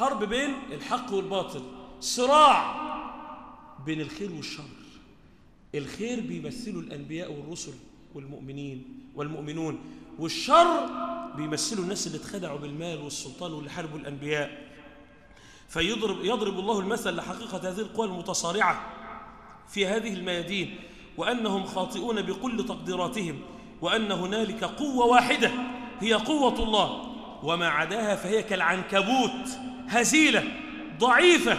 الحرب بين الحق والباطل. صراع بين الخير والشر. الخير بيمثله الأنبياء والرسل والمؤمنين والمؤمنون والشر بيمثلوا الناس اللي اتخدعوا بالمال والسلطان واللي حاربوا الأنبياء. فيضرب يضرب الله المثل لحقيقة هذه القوى المتصارعة في هذه الميادين وأنهم خاطئون بكل تقديراتهم وأن هنالك قوة واحدة هي قوة الله وما عداها فهي كالعنكبوت. هزيلة ضعيفة.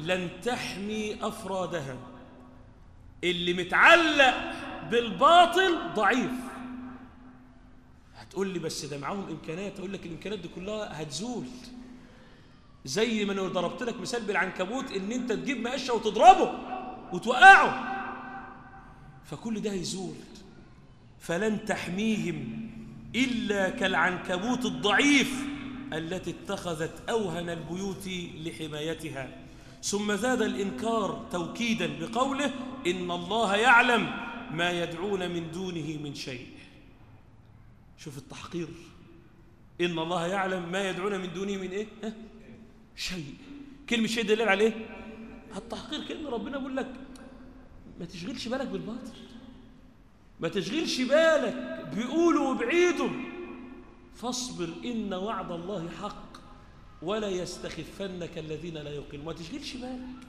لن تحمي أفرادها. اللي متعلق بالباطل ضعيف. هتقول لي بس ده معاهم إمكانيات. أقول لك الإمكانيات دي كلها هتزول. زي ما أنا ضربت لك مثال بالعنكبوت إن أنت تجيب مقشة وتضربه وتوقعه. فكل ده هيزول. فلن تحميهم إلا كالعنكبوت الضعيف. التي اتخذت أوهن البيوت لحمايتها. ثم زاد الإنكار توكيدا بقوله إن الله يعلم ما يدعون من دونه من شيء. شوف التحقير. إن الله يعلم ما يدعون من دونه من ها؟ شيء. كلمة شيء دليل عليه؟ التحقير كلمة ربنا بيقول لك ما تشغلش بالك بالباطل. ما تشغلش بالك بيقولوا وبعيدوا. فاصبر إن وعد الله حق ولا يستخفنك الذين لا يقيمون ما تشغلش بالك.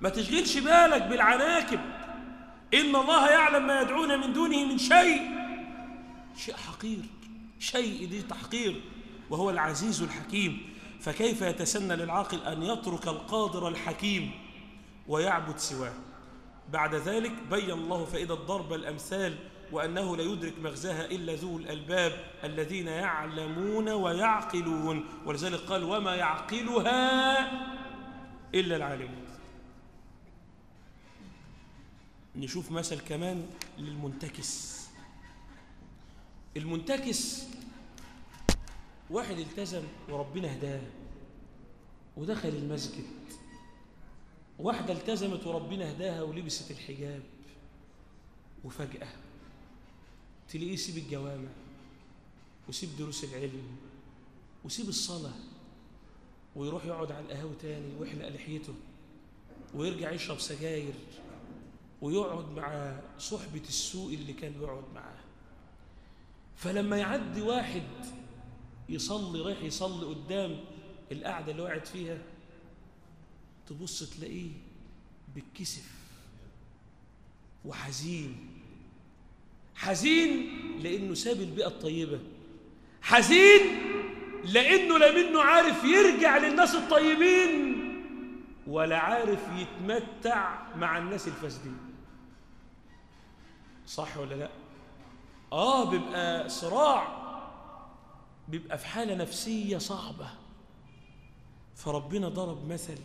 ما تشغلش بالك بالعناكب. إن الله يعلم ما يدعون من دونه من شيء. شيء حقير. شيء دي تحقير. وهو العزيز الحكيم. فكيف يتسنى للعاقل أن يترك القادر الحكيم ويعبد سواه؟ بعد ذلك بين الله فإذا ضرب الأمثال وأنه لا يدرك مغزاها إلا ذو الألباب الذين يعلمون ويعقلون. ولذلك قال وما يعقلها إلا العالمون نشوف مثل كمان للمنتكس. المنتكس واحد التزم وربنا هداه ودخل المسجد. واحدة التزمت وربنا هداها ولبست الحجاب. وفجأة تلاقيه يسيب الجوامع ويسيب دروس العلم ويسيب الصلاة ويروح يقعد على القهوة تاني ويحلق لحيته ويرجع يشرب سجاير ويقعد مع صحبة السوء اللي كان بيقعد معاه. فلما يعدي واحد يصلي رايح يصلي قدام القعدة اللي قاعد فيها تبص تلاقيه بيتكسف وحزين. حزين لأنه ساب البيئة الطيبة. حزين لأنه لا منه عارف يرجع للناس الطيبين ولا عارف يتمتع مع الناس الفاسدين. صح ولا لا؟ آه بيبقى صراع بيبقى في حالة نفسية صعبة. فربنا ضرب مثل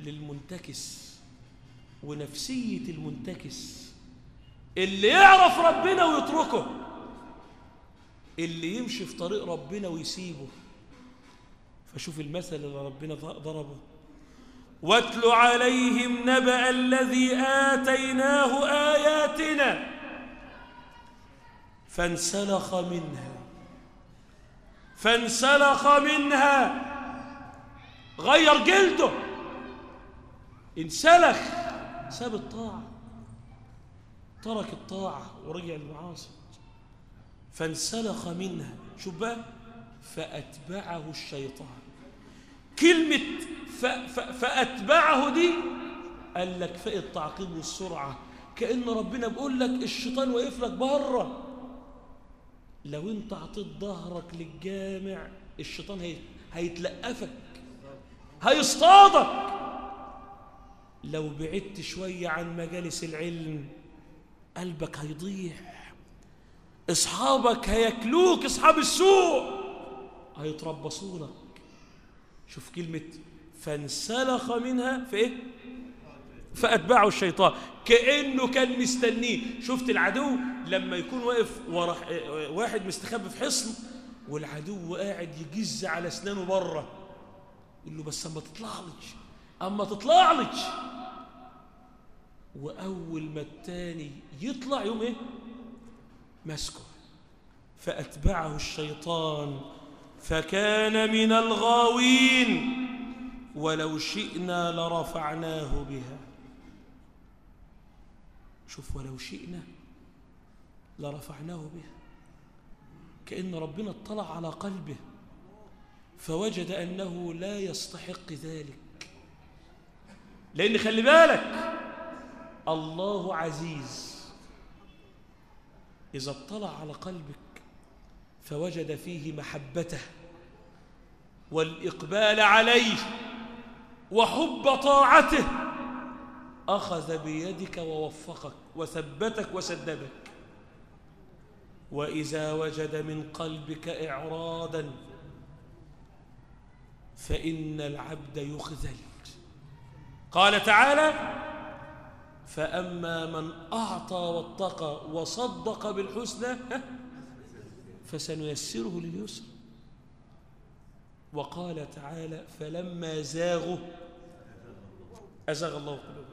للمنتكس ونفسية المنتكس اللي يعرف ربنا ويتركه اللي يمشي في طريق ربنا ويسيبه. فشوف المثل اللي ربنا ضربه. واتل عليهم نبأ الذي آتيناه آياتنا فانسلخ منها. فانسلخ منها. غير جلده. انسلخ ساب الطاعة. ترك الطاعة ورجع المعاصي. فانسلخ منها شوف بقى؟ فأتبعه الشيطان. كلمة فأتبعه دي قال لك فاء التعقيب والسرعة كأن ربنا بيقول لك الشيطان واقف لك بره. لو انت عطيت ظهرك للجامع الشيطان هي... هيتلقفك هيصطادك. لو بعدت شوية عن مجالس العلم قلبك هيضيع أصحابك هياكلوك أصحاب السوء هيتربصوا لك شوف كلمة فانسلخ منها في إيه؟ فأتبعه الشيطان كأنه كان مستنيه. شفت العدو لما يكون واقف ورا واحد مستخبي في حصن والعدو قاعد يجز على أسنانه بره يقول له بس أما تطلعلش أما تطلعلش وأول ما التاني يطلع يوم إيه؟ ماسكه فأتبعه الشيطان فكان من الغاوين ولو شئنا لرفعناه بها. شوف ولو شئنا لرفعناه بها. كأن ربنا اطلع على قلبه فوجد أنه لا يستحق ذلك. لأن خلي بالك الله عزيز إذا اطلع على قلبك فوجد فيه محبته والإقبال عليه وحب طاعته أخذ بيدك ووفقك وثبتك وسددك. وإذا وجد من قلبك إعراضا فإن العبد يخذل. قال تعالى فأما من أعطى واتقى وصدق بالحسنى فسنيسره لليسر وقال تعالى فلما زاغوا أزاغ الله قلوبهم.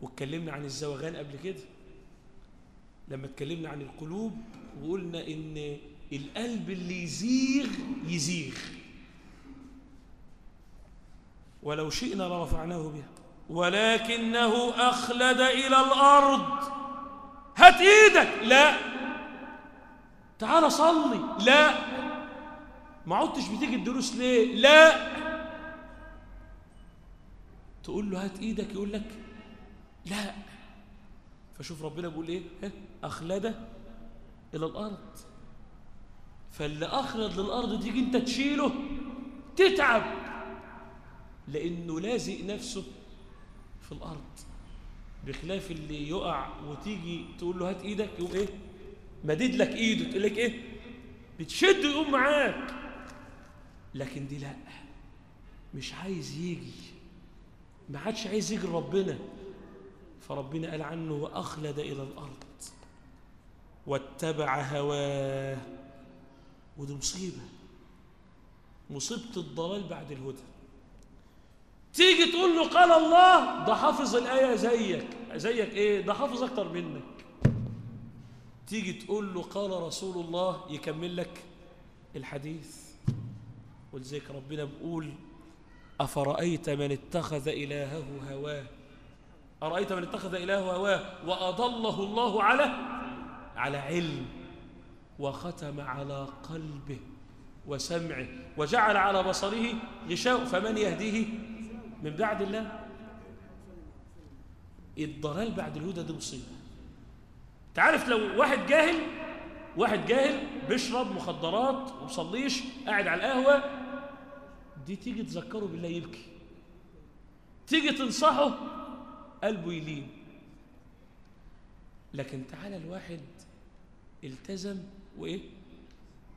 واتكلمنا عن الزوغان قبل كده. لما اتكلمنا عن القلوب وقلنا إن القلب اللي يزيغ يزيغ. ولو شئنا لرفعناه بها. ولكنه أخلد إلى الأرض. هات إيدك. لا. تعال صلي. لا. ما عدتش بتيجي الدروس ليه؟ لا. تقول له هات إيدك يقول لك لا. فشوف ربنا بيقول إيه؟ أخلد إلى الأرض. فاللي أخلد للأرض تيجي أنت تشيله تتعب. لأنه لازق نفسه في الأرض بخلاف اللي يقع وتيجي تقول له هات إيدك يقوم إيه؟ مدد لك إيده تقول لك إيه؟ بتشده يقوم معاك. لكن دي لأ مش عايز يجي. ما عادش عايز يجي ربنا. فربنا قال عنه وأخلد إلى الأرض واتبع هواه. ودي مصيبة. مصيبة الضلال بعد الهدى. تيجي تقول له قال الله ده حافظ الآية زيك. زيك إيه؟ ده حافظ أكتر منك. تيجي تقول له قال رسول الله يكمل لك الحديث. ولذلك ربنا بيقول أفرأيت من اتخذ إلهه هواه؟ أرأيت من اتخذ إلهه هواه؟ وأضله الله على على علم وختم على قلبه وسمعه وجعل على بصره غشاء فمن يهديه؟ من بعد الله. الضلال بعد الهدى دي مصيبة. تعرف لو واحد جاهل واحد جاهل بيشرب مخدرات ومصليش قاعد على القهوة دي تيجي تذكره بالله يبكي. تيجي تنصحه قلبه يلين. لكن تعالى الواحد التزم وإيه؟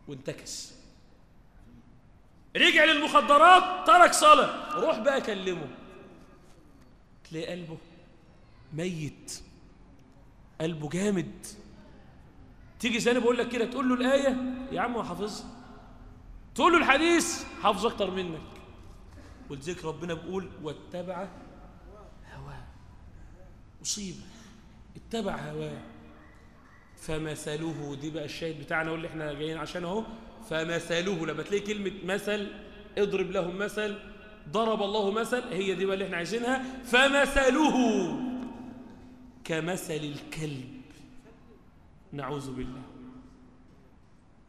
وانتكس. رجع للمخدرات ترك صلاة روح بقى كلمه. تلاقي قلبه ميت. قلبه جامد. تيجي زي بقول لك كده تقول له الآية يا عم حافظها تقول له الحديث حافظ أكتر منك. ولذلك ربنا بيقول واتبع هواه. مصيبة. اتبع هواه. فمثله دي بقى الشاهد بتاعنا واللي إحنا جايين عشان أهو. فمثله لما تلاقي كلمة مثل اضرب لهم مثل ضرب الله مثل هي دي بقى اللي إحنا عايزينها فمثله كمثل الكلب. نعوذ بالله.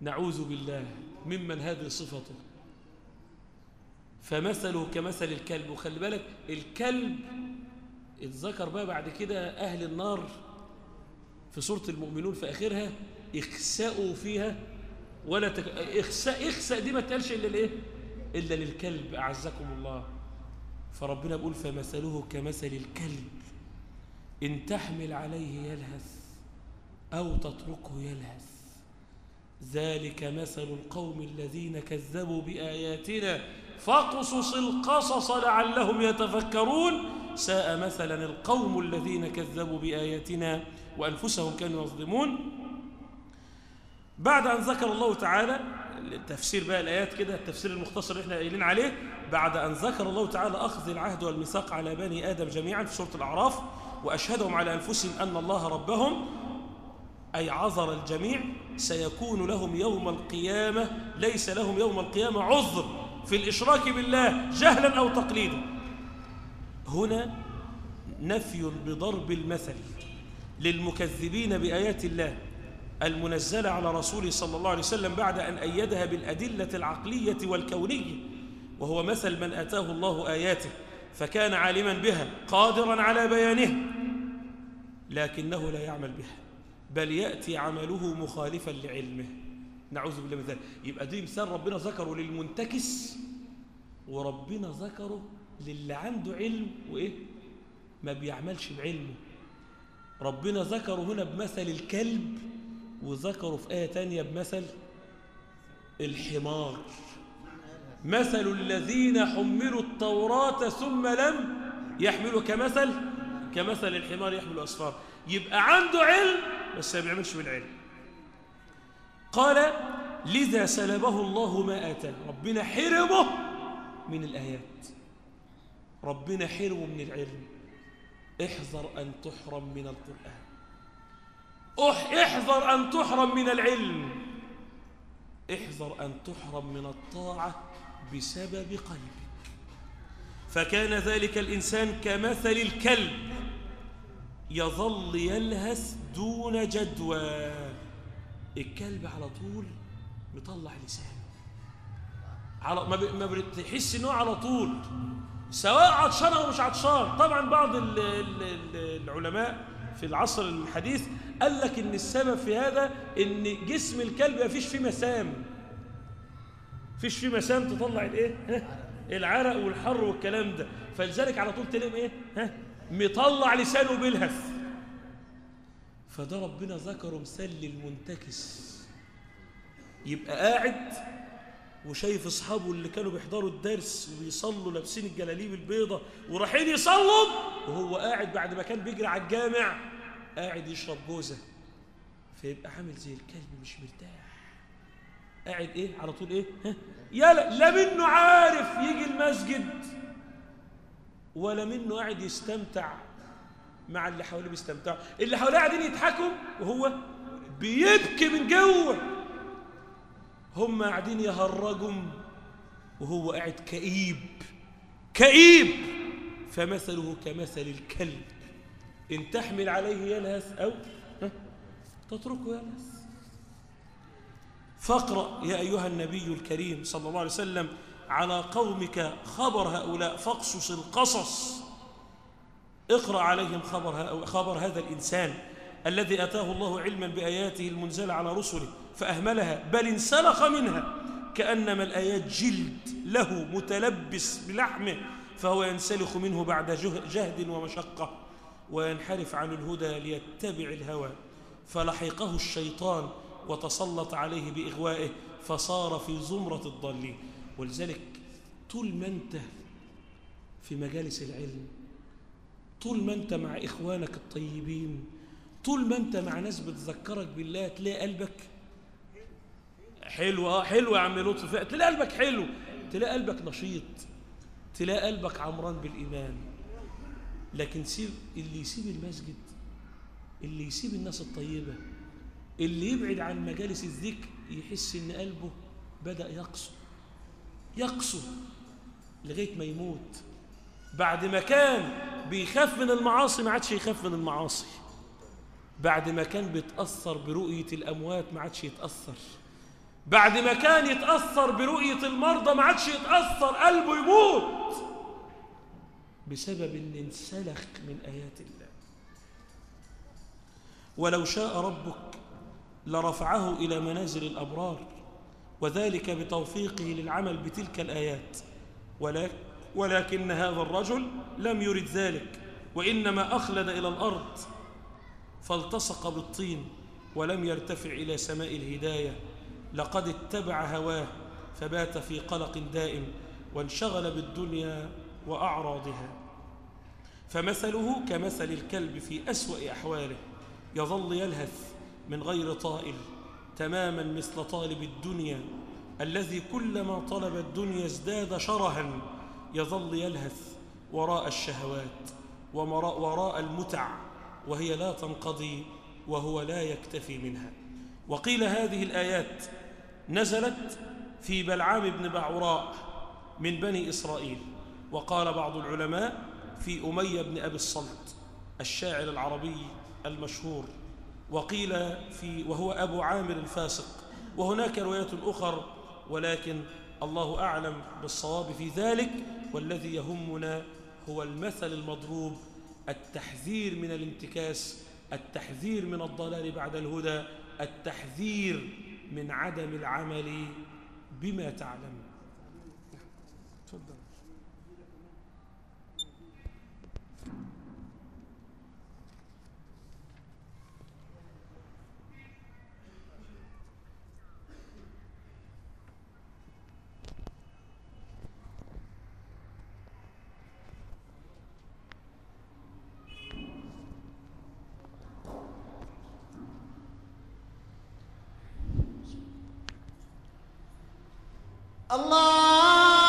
نعوذ بالله. ممن هذه صفته؟ فمثله كمثل الكلب. وخلي بالك الكلب اتذكر بقى بعد كده أهل النار في سورة المؤمنون في آخرها اخسأوا فيها ولا تك... اخسأ إخسأ دي ما تقالش إلا لإيه؟ إلا للكلب أعزكم الله. فربنا بيقول فمثله كمثل الكلب. إن تحمل عليه يلهث أو تتركه يلهث. ذلك مثل القوم الذين كذبوا بآياتنا فاقصص القصص لعلهم يتفكرون. ساء مثلا القوم الذين كذبوا بآياتنا وأنفسهم كانوا يظلمون. بعد أن ذكر الله تعالى التفسير بقى الآيات كده التفسير المختصر اللي إحنا قايلين عليه بعد أن ذكر الله تعالى أخذ العهد والميثاق على بني آدم جميعا في سورة الأعراف وأشهدهم على أنفسهم أن الله ربهم أي عذر الجميع سيكون لهم يوم القيامة ليس لهم يوم القيامة عذر في الإشراك بالله جهلا أو تقليدا. هنا نفي بضرب المثل للمكذبين بآيات الله. المنزلة على رسوله صلى الله عليه وسلم بعد أن أيدها بالأدلة العقلية والكونية وهو مثل من أتاه الله آياته فكان عالما بها قادرا على بيانها لكنه لا يعمل بها بل يأتي عمله مخالفا لعلمه. نعوذ بالله من ذلك. يبقى دي مثال ربنا ذكره للمنتكس وربنا ذكره للي عنده علم وإيه؟ ما بيعملش بعلمه. ربنا ذكره هنا بمثل الكلب وذكره في آية تانية بمثل الحمار. مثل الذين حملوا التوراة ثم لم يحملوا كمثل كمثل الحمار يحمل أسفار يبقى عنده علم بس ما بيعملش بالعلم قال لذا سلبه الله ما آتاه. ربنا حرمه من الآيات. ربنا حرمه من العلم. احذر أن تحرم من القرآن. احذر أن تحرم من العلم. احذر أن تحرم من الطاعة بسبب قلبك. فكان ذلك الإنسان كمثل الكلب يظل يلهث دون جدوى. الكلب على طول مطلع لسانه. على ما, بتحس إنه على طول. سواء عطشان أو مش عطشان. طبعا بعض ال... ال... العلماء في العصر الحديث قال لك إن السبب في هذا إن جسم الكلب ما فيش فيه مسام. فيش فيه مسام تطلع الإيه؟ العرق والحر والكلام ده. فلذلك على طول تلاقيه إيه؟ ها؟ مطلع لسانه بيلهث فده ربنا ذكره مثال للمنتكس. يبقى قاعد وشايف اصحابه اللي كانوا بيحضروا الدرس وبيصلوا لابسين الجلاليب البيضة ورايحين يصلوا وهو قاعد بعد ما كان بيجري على الجامع قاعد يشرب جوزة. فيبقى عامل زي الكلب مش مرتاح. قاعد إيه؟ على طول إيه؟ ها؟ يلا لا منه عارف يجي المسجد ولا منه قاعد يستمتع مع اللي حواليه بيستمتعوا. اللي حواليه قاعدين يضحكوا وهو بيبكي من جوه. هم قاعدين يهرجم وهو قاعد كئيب كئيب! فمثله كمثل الكلب. إن تحمل عليه يلهث أو تتركه يلهث. فاقرأ يا أيها النبي الكريم صلى الله عليه وسلم على قومك خبر هؤلاء فاقصص القصص. اقرأ عليهم خبر, خبر هذا الإنسان. الذي أتاه الله علما بآياته المنزلة على رسله فأهملها بل انسلخ منها كأنما الآيات جلد له متلبس بلحمه فهو ينسلخ منه بعد جهد ومشقة وينحرف عن الهدى ليتبع الهوى. فلحقه الشيطان وتسلط عليه بإغوائه فصار في زمرة الضالين ولذلك طول ما أنت في مجالس العلم طول ما أنت مع إخوانك الطيبين طول ما أنت مع ناس بتذكرك بالله تلاقي قلبك حلو آه حلو يا عم لطفي. تلاقي قلبك حلو. تلاقي قلبك نشيط. تلاقي قلبك عمران بالإيمان. لكن سيب اللي يسيب المسجد اللي يسيب الناس الطيبة اللي يبعد عن مجالس الذكر يحس إن قلبه بدأ يقسو. يقسو لغاية ما يموت. بعد ما كان بيخاف من المعاصي ما عادش يخاف من المعاصي. بعد ما كان بيتأثر برؤية الأموات ما عادش يتأثر. بعد ما كان يتأثر برؤية المرضى ما عادش يتأثر قلبه يموت. بسبب إن انسلخ من آيات الله. ولو شاء ربك لرفعه إلى منازل الأبرار وذلك بتوفيقه للعمل بتلك الآيات. ولكن, هذا الرجل لم يرد ذلك وإنما أخلد إلى الأرض. فالتصق بالطين ولم يرتفع إلى سماء الهداية. لقد اتبع هواه فبات في قلق دائم وانشغل بالدنيا وأعراضها. فمثله كمثل الكلب في أسوأ أحواله يظل يلهث من غير طائل تماما مثل طالب الدنيا الذي كلما طلب الدنيا ازداد شرها يظل يلهث وراء الشهوات وراء المتع وهي لا تنقضي وهو لا يكتفي منها. وقيل هذه الآيات نزلت في بلعام بن بعوراء من بني إسرائيل وقال بعض العلماء في أمية بن أبي الصلت الشاعر العربي المشهور وقيل في وهو أبو عامر الفاسق. وهناك رواية أخر ولكن الله أعلم بالصواب في ذلك والذي يهمنا هو المثل المضروب التحذير من الانتكاس التحذير من الضلال بعد الهدى التحذير من عدم العمل بما تعلم الله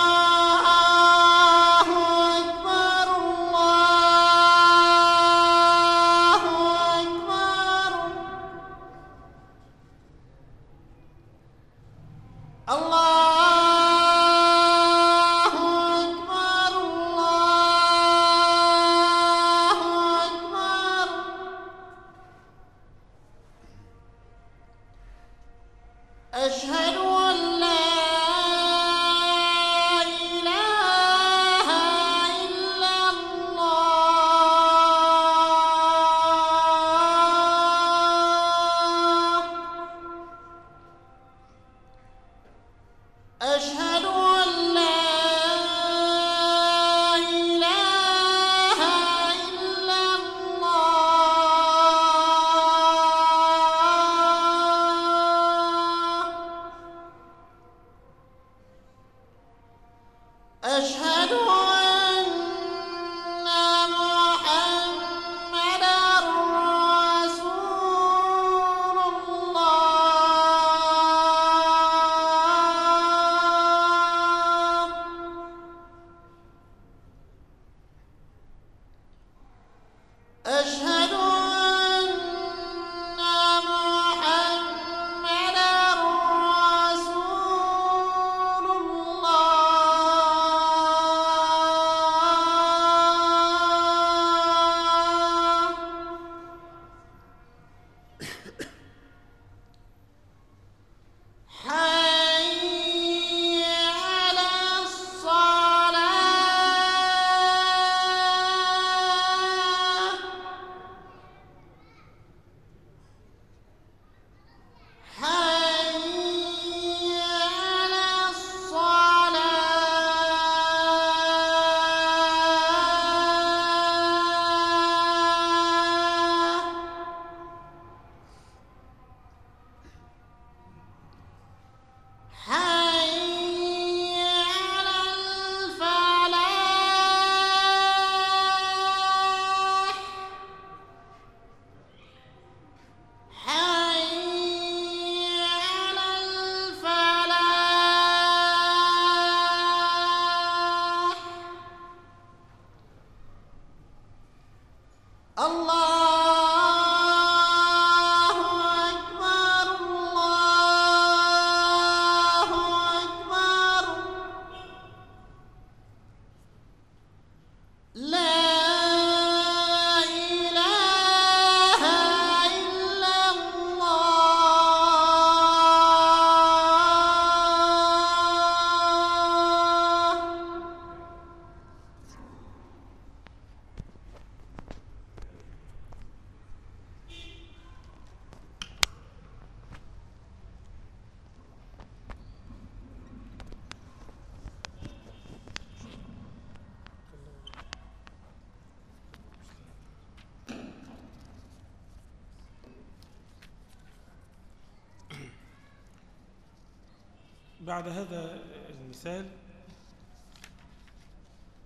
المثال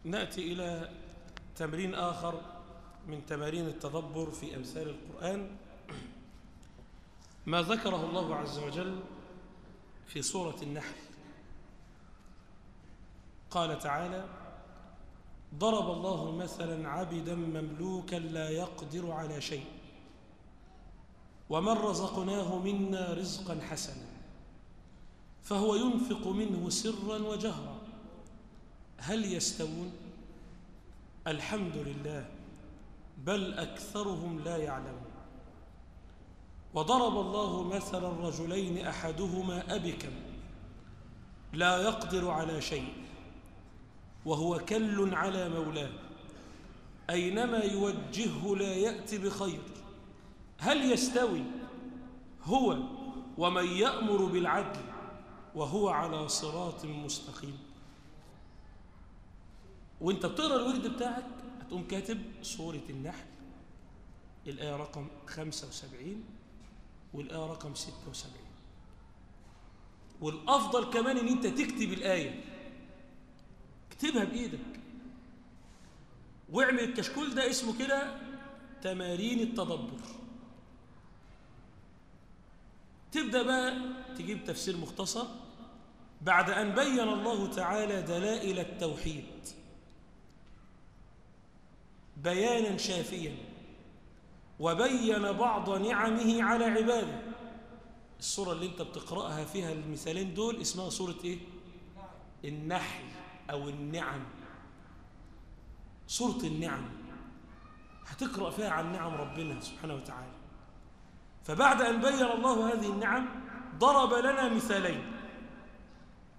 نأتي إلى تمرين آخر من تمارين التدبر في أمثال القرآن. ما ذكره الله عز وجل في سورة النحل. قال تعالى ضرب الله مثلا عبدا مملوكا لا يقدر على شيء ومن رزقناه منا رزقا حسنا. فهو ينفق منه سرا وجهرا. هل يستوون؟ الحمد لله بل أكثرهم لا يعلمون. وضرب الله مثلا رجلين أحدهما أبكم لا يقدر على شيء وهو كل على مولاه. أينما يوجهه لا يأتي بخير. هل يستوي؟ هو ومن يأمر بالعدل. وهو على صراط مستقيم. وانت بتقرأ الورد بتاعك هتقوم كاتب سورة النحل. الآية رقم 75 والآية رقم 76 والأفضل كمان إن أنت تكتب الآية. اكتبها بإيدك. واعمل الكشكول ده اسمه كده تمارين التدبر. تبدأ بقى تجيب تفسير مختصر بعد أن بين الله تعالى دلائل التوحيد. بيانا شافيا وبين بعض نعمه على عباده. الصورة اللي انت بتقرأها فيها المثالين دول اسمها صورة إيه؟ النحل أو النعم. صورة النعم هتقرأ فيها عن نعم ربنا سبحانه وتعالى. فبعد أن بين الله هذه النعم ضرب لنا مثالين.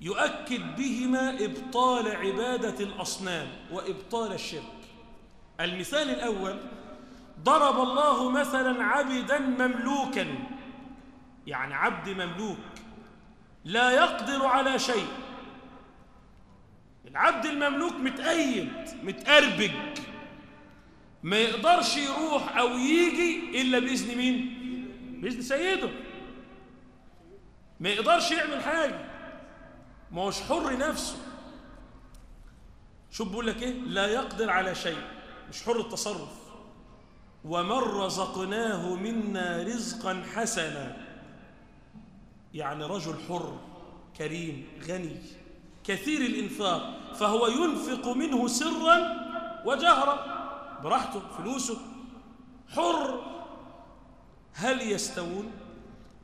يؤكد بهما إبطال عبادة الأصنام وإبطال الشرك. المثال الأول ضرب الله مثلا عبدا مملوكا يعني عبد مملوك لا يقدر على شيء. العبد المملوك متأيد متأربج. ما يقدرش يروح أو يجي إلا بإذن مين؟ بإذن سيده. ما يقدرش يعمل حاجة. ما هوش حر نفسه. شوف بقول لك إيه؟ لا يقدر على شيء. مش حر التصرف. ومن رزقناه منا رزقا حسنا. يعني رجل حر كريم غني كثير الإنفاق. فهو ينفق منه سرا وجهرا. براحته فلوسه. حر. هل يستوون؟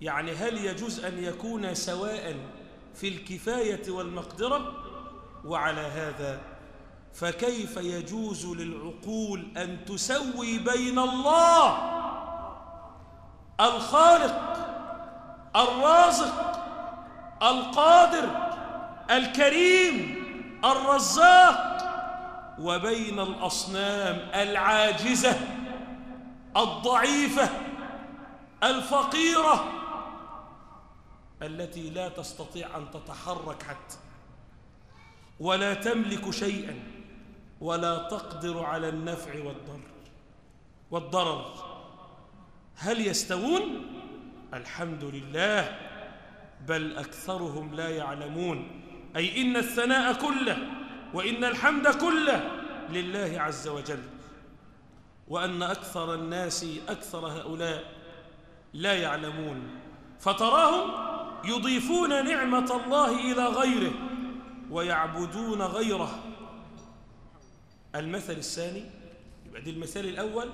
يعني هل يجوز أن يكون سواء في الكفاية والمقدرة؟ وعلى هذا فكيف يجوز للعقول أن تسوي بين الله الخالق الرازق القادر الكريم الرزاق وبين الأصنام العاجزة الضعيفة؟ الفقيرة التي لا تستطيع أن تتحرك حتى ولا تملك شيئا ولا تقدر على النفع والضر والضرر. هل يستوون؟ الحمد لله بل أكثرهم لا يعلمون. أي إن الثناء كله وإن الحمد كله لله عز وجل وأن أكثر الناس أكثر هؤلاء لا يعلمون. فتراهم يضيفون نعمة الله إلى غيره ويعبدون غيره. المثل الثاني يبقى دي المثال الأول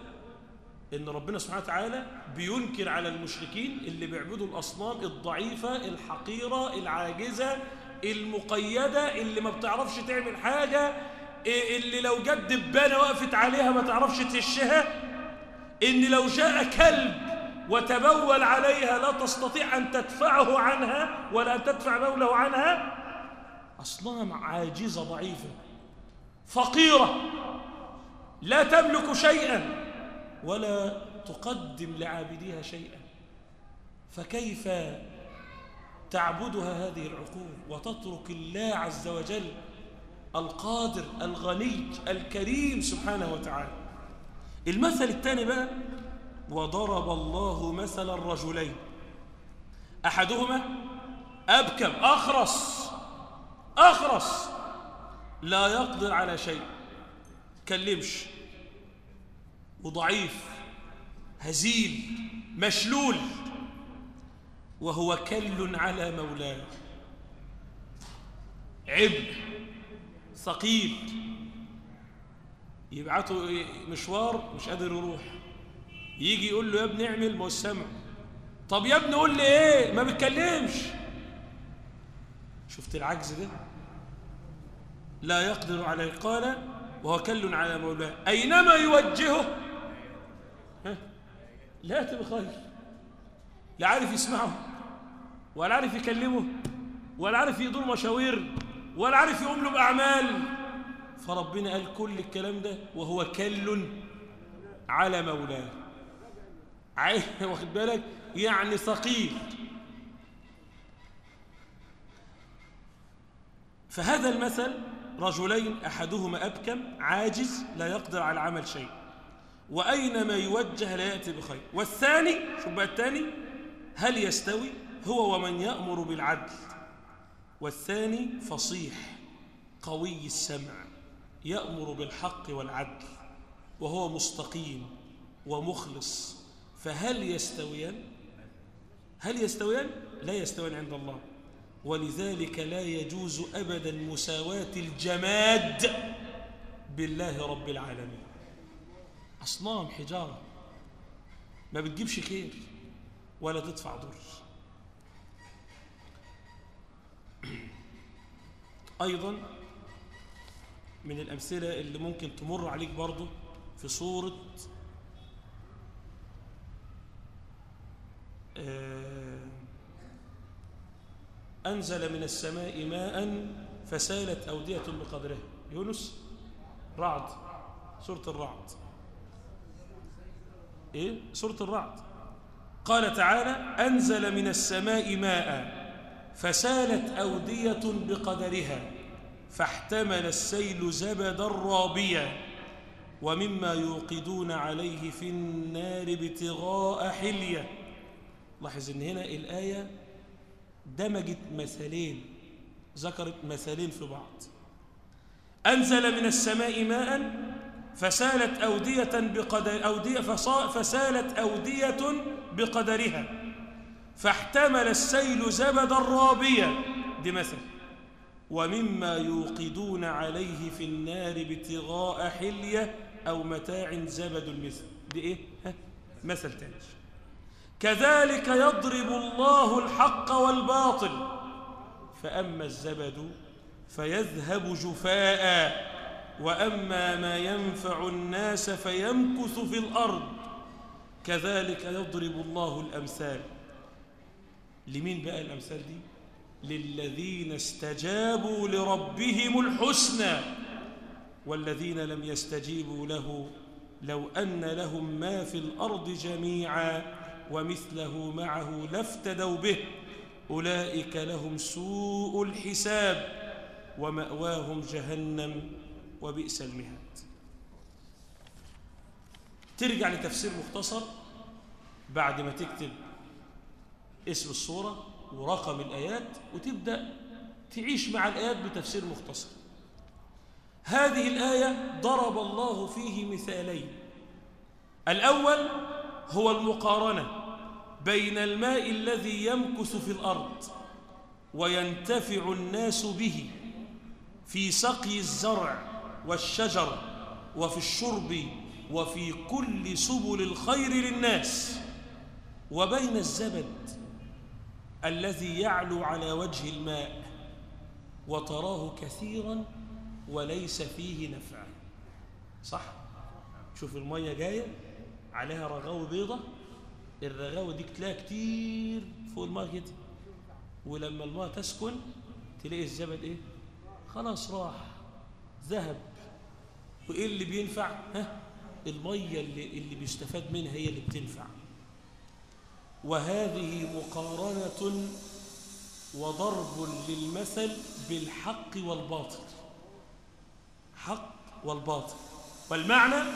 إن ربنا سبحانه وتعالى بينكر على المشركين اللي بيعبدوا الأصنام الضعيفة الحقيرة العاجزة المقيدة اللي ما بتعرفش تعمل حاجة اللي لو جت دبانة وقفت عليها ما تعرفش تشها إن لو جاء كلب وتبول عليها لا تستطيع أن تدفعه عنها ولا أن تدفع بوله عنها. أصنام عاجزة ضعيفة فقيرة لا تملك شيئا ولا تقدم لعابديها شيئا. فكيف تعبدها هذه العقول وتترك الله عز وجل القادر الغني الكريم سبحانه وتعالى؟ المثل الثاني بقى وضرب الله مثل الرجلين. أحدهما أبكم أخرس أخرس لا يقدر على شيء. كلمش وضعيف هزيل مشلول وهو كل على مولاه. عبء ثقيل يبعته مشوار مش قادر يروح. يجي يقول له يا ابني اعمل ما هو السمع طب يا ابني قول لي إيه؟ ما بيتكلمش شفت العجز ده؟ لا يقدر على قال وهو كل على مولاه. أينما يوجهه؟ ها؟ لا ياتي بخير لا عارف يسمعه ولا عارف يكلمه ولا عارف يدور مشاوير ولا عارف يقوم له بأعمال. فربنا قال كل الكلام ده وهو كل على مولاه. واخد بالك؟ يعني ثقيل فهذا المثل رجلين أحدهما أبكم عاجز لا يقدر على عمل شيء. وأينما يوجه لا يأتي بخير. والثاني شوف بقى الثاني؟ هل يستوي؟ هو ومن يأمر بالعدل. والثاني فصيح قوي السمع يأمر بالحق والعدل وهو مستقيم ومخلص. فهل يستويان؟ هل يستويان؟ لا يستويان عند الله. ولذلك لا يجوز أبدا مساواة الجماد بالله رب العالمين. أصنام حجارة. ما بتجيبش خير ولا تدفع ضر. أيضا من الأمثلة اللي ممكن تمر عليك برضه في صورة أنزل من السماء ماء فسالت أودية بقدرها يونس رعد سورة الرعد. إيه؟ سورة الرعد. قال تعالى أنزل من السماء ماء فسالت أودية بقدرها فاحتمل السيل زبدا رابيا ومما يوقدون عليه في النار ابتغاء حلية. لاحظ إن هنا الآية دمجت مثالين ذكرت مثالين في بعض. أنزل من السماء ماء فسالت أودية بقدر فصا- فسالت أودية بقدرها. فاحتمل السيل زبدا رابيا دي مثل. ومما يوقدون عليه في النار ابتغاء حلية أو متاع زبد المثل. دي إيه؟ ها؟ مثل تاني. كذلك يضرب الله الحق والباطل. فأما الزبد فيذهب جفاء وأما ما ينفع الناس فيمكث في الأرض. كذلك يضرب الله الأمثال. لمين بقى الأمثال دي؟ للذين استجابوا لربهم الحسنى والذين لم يستجيبوا له لو أن لهم ما في الأرض جميعا. ومثله معه لافتدوا به. أولئك لهم سوء الحساب ومأواهم جهنم وبئس المهاد. ترجع لتفسير مختصر بعد ما تكتب اسم الصورة ورقم الآيات وتبدأ تعيش مع الآيات بتفسير مختصر. هذه الآية ضرب الله فيه مثالين. الأول هو المقارنة بين الماء الذي يمكث في الأرض وينتفع الناس به في سقي الزرع والشجر وفي الشرب وفي كل سبل الخير للناس وبين الزبد الذي يعلو على وجه الماء وتراه كثيرا وليس فيه نفع. صح؟ شوف المية جاية. عليها رغاوة بيضة. الرغاوة دي تلاقيها كتير فوق الماء كده ولما الماء تسكن تلاقي الزبد إيه؟ خلاص راح. ذهب. وإيه اللي بينفع؟ ها؟ المية اللي, اللي بيستفاد منها هي اللي بتنفع. وهذه مقارنة وضرب للمثل بالحق والباطل. حق والباطل. والمعنى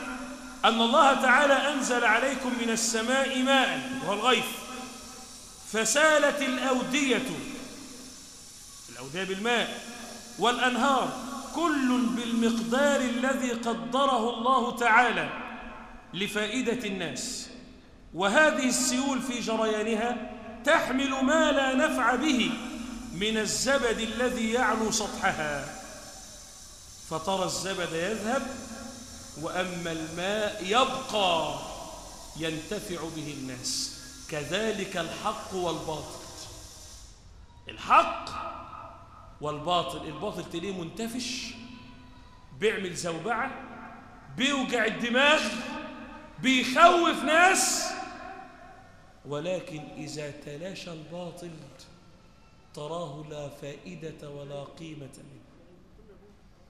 أن الله تعالى أنزل عليكم من السماء ماء وهو الغيث. فسالت الأودية الأودية بالماء والأنهار كل بالمقدار الذي قدره الله تعالى لفائدة الناس. وهذه السيول في جريانها تحمل ما لا نفع به من الزبد الذي يعلو سطحها. فترى الزبد يذهب وأما الماء يبقى ينتفع به الناس. كذلك الحق والباطل. الحق والباطل. الباطل تلاقيه منتفش بيعمل زوبعة بيوجع الدماغ بيخوف ناس. ولكن إذا تلاشى الباطل تراه لا فائدة ولا قيمة منه.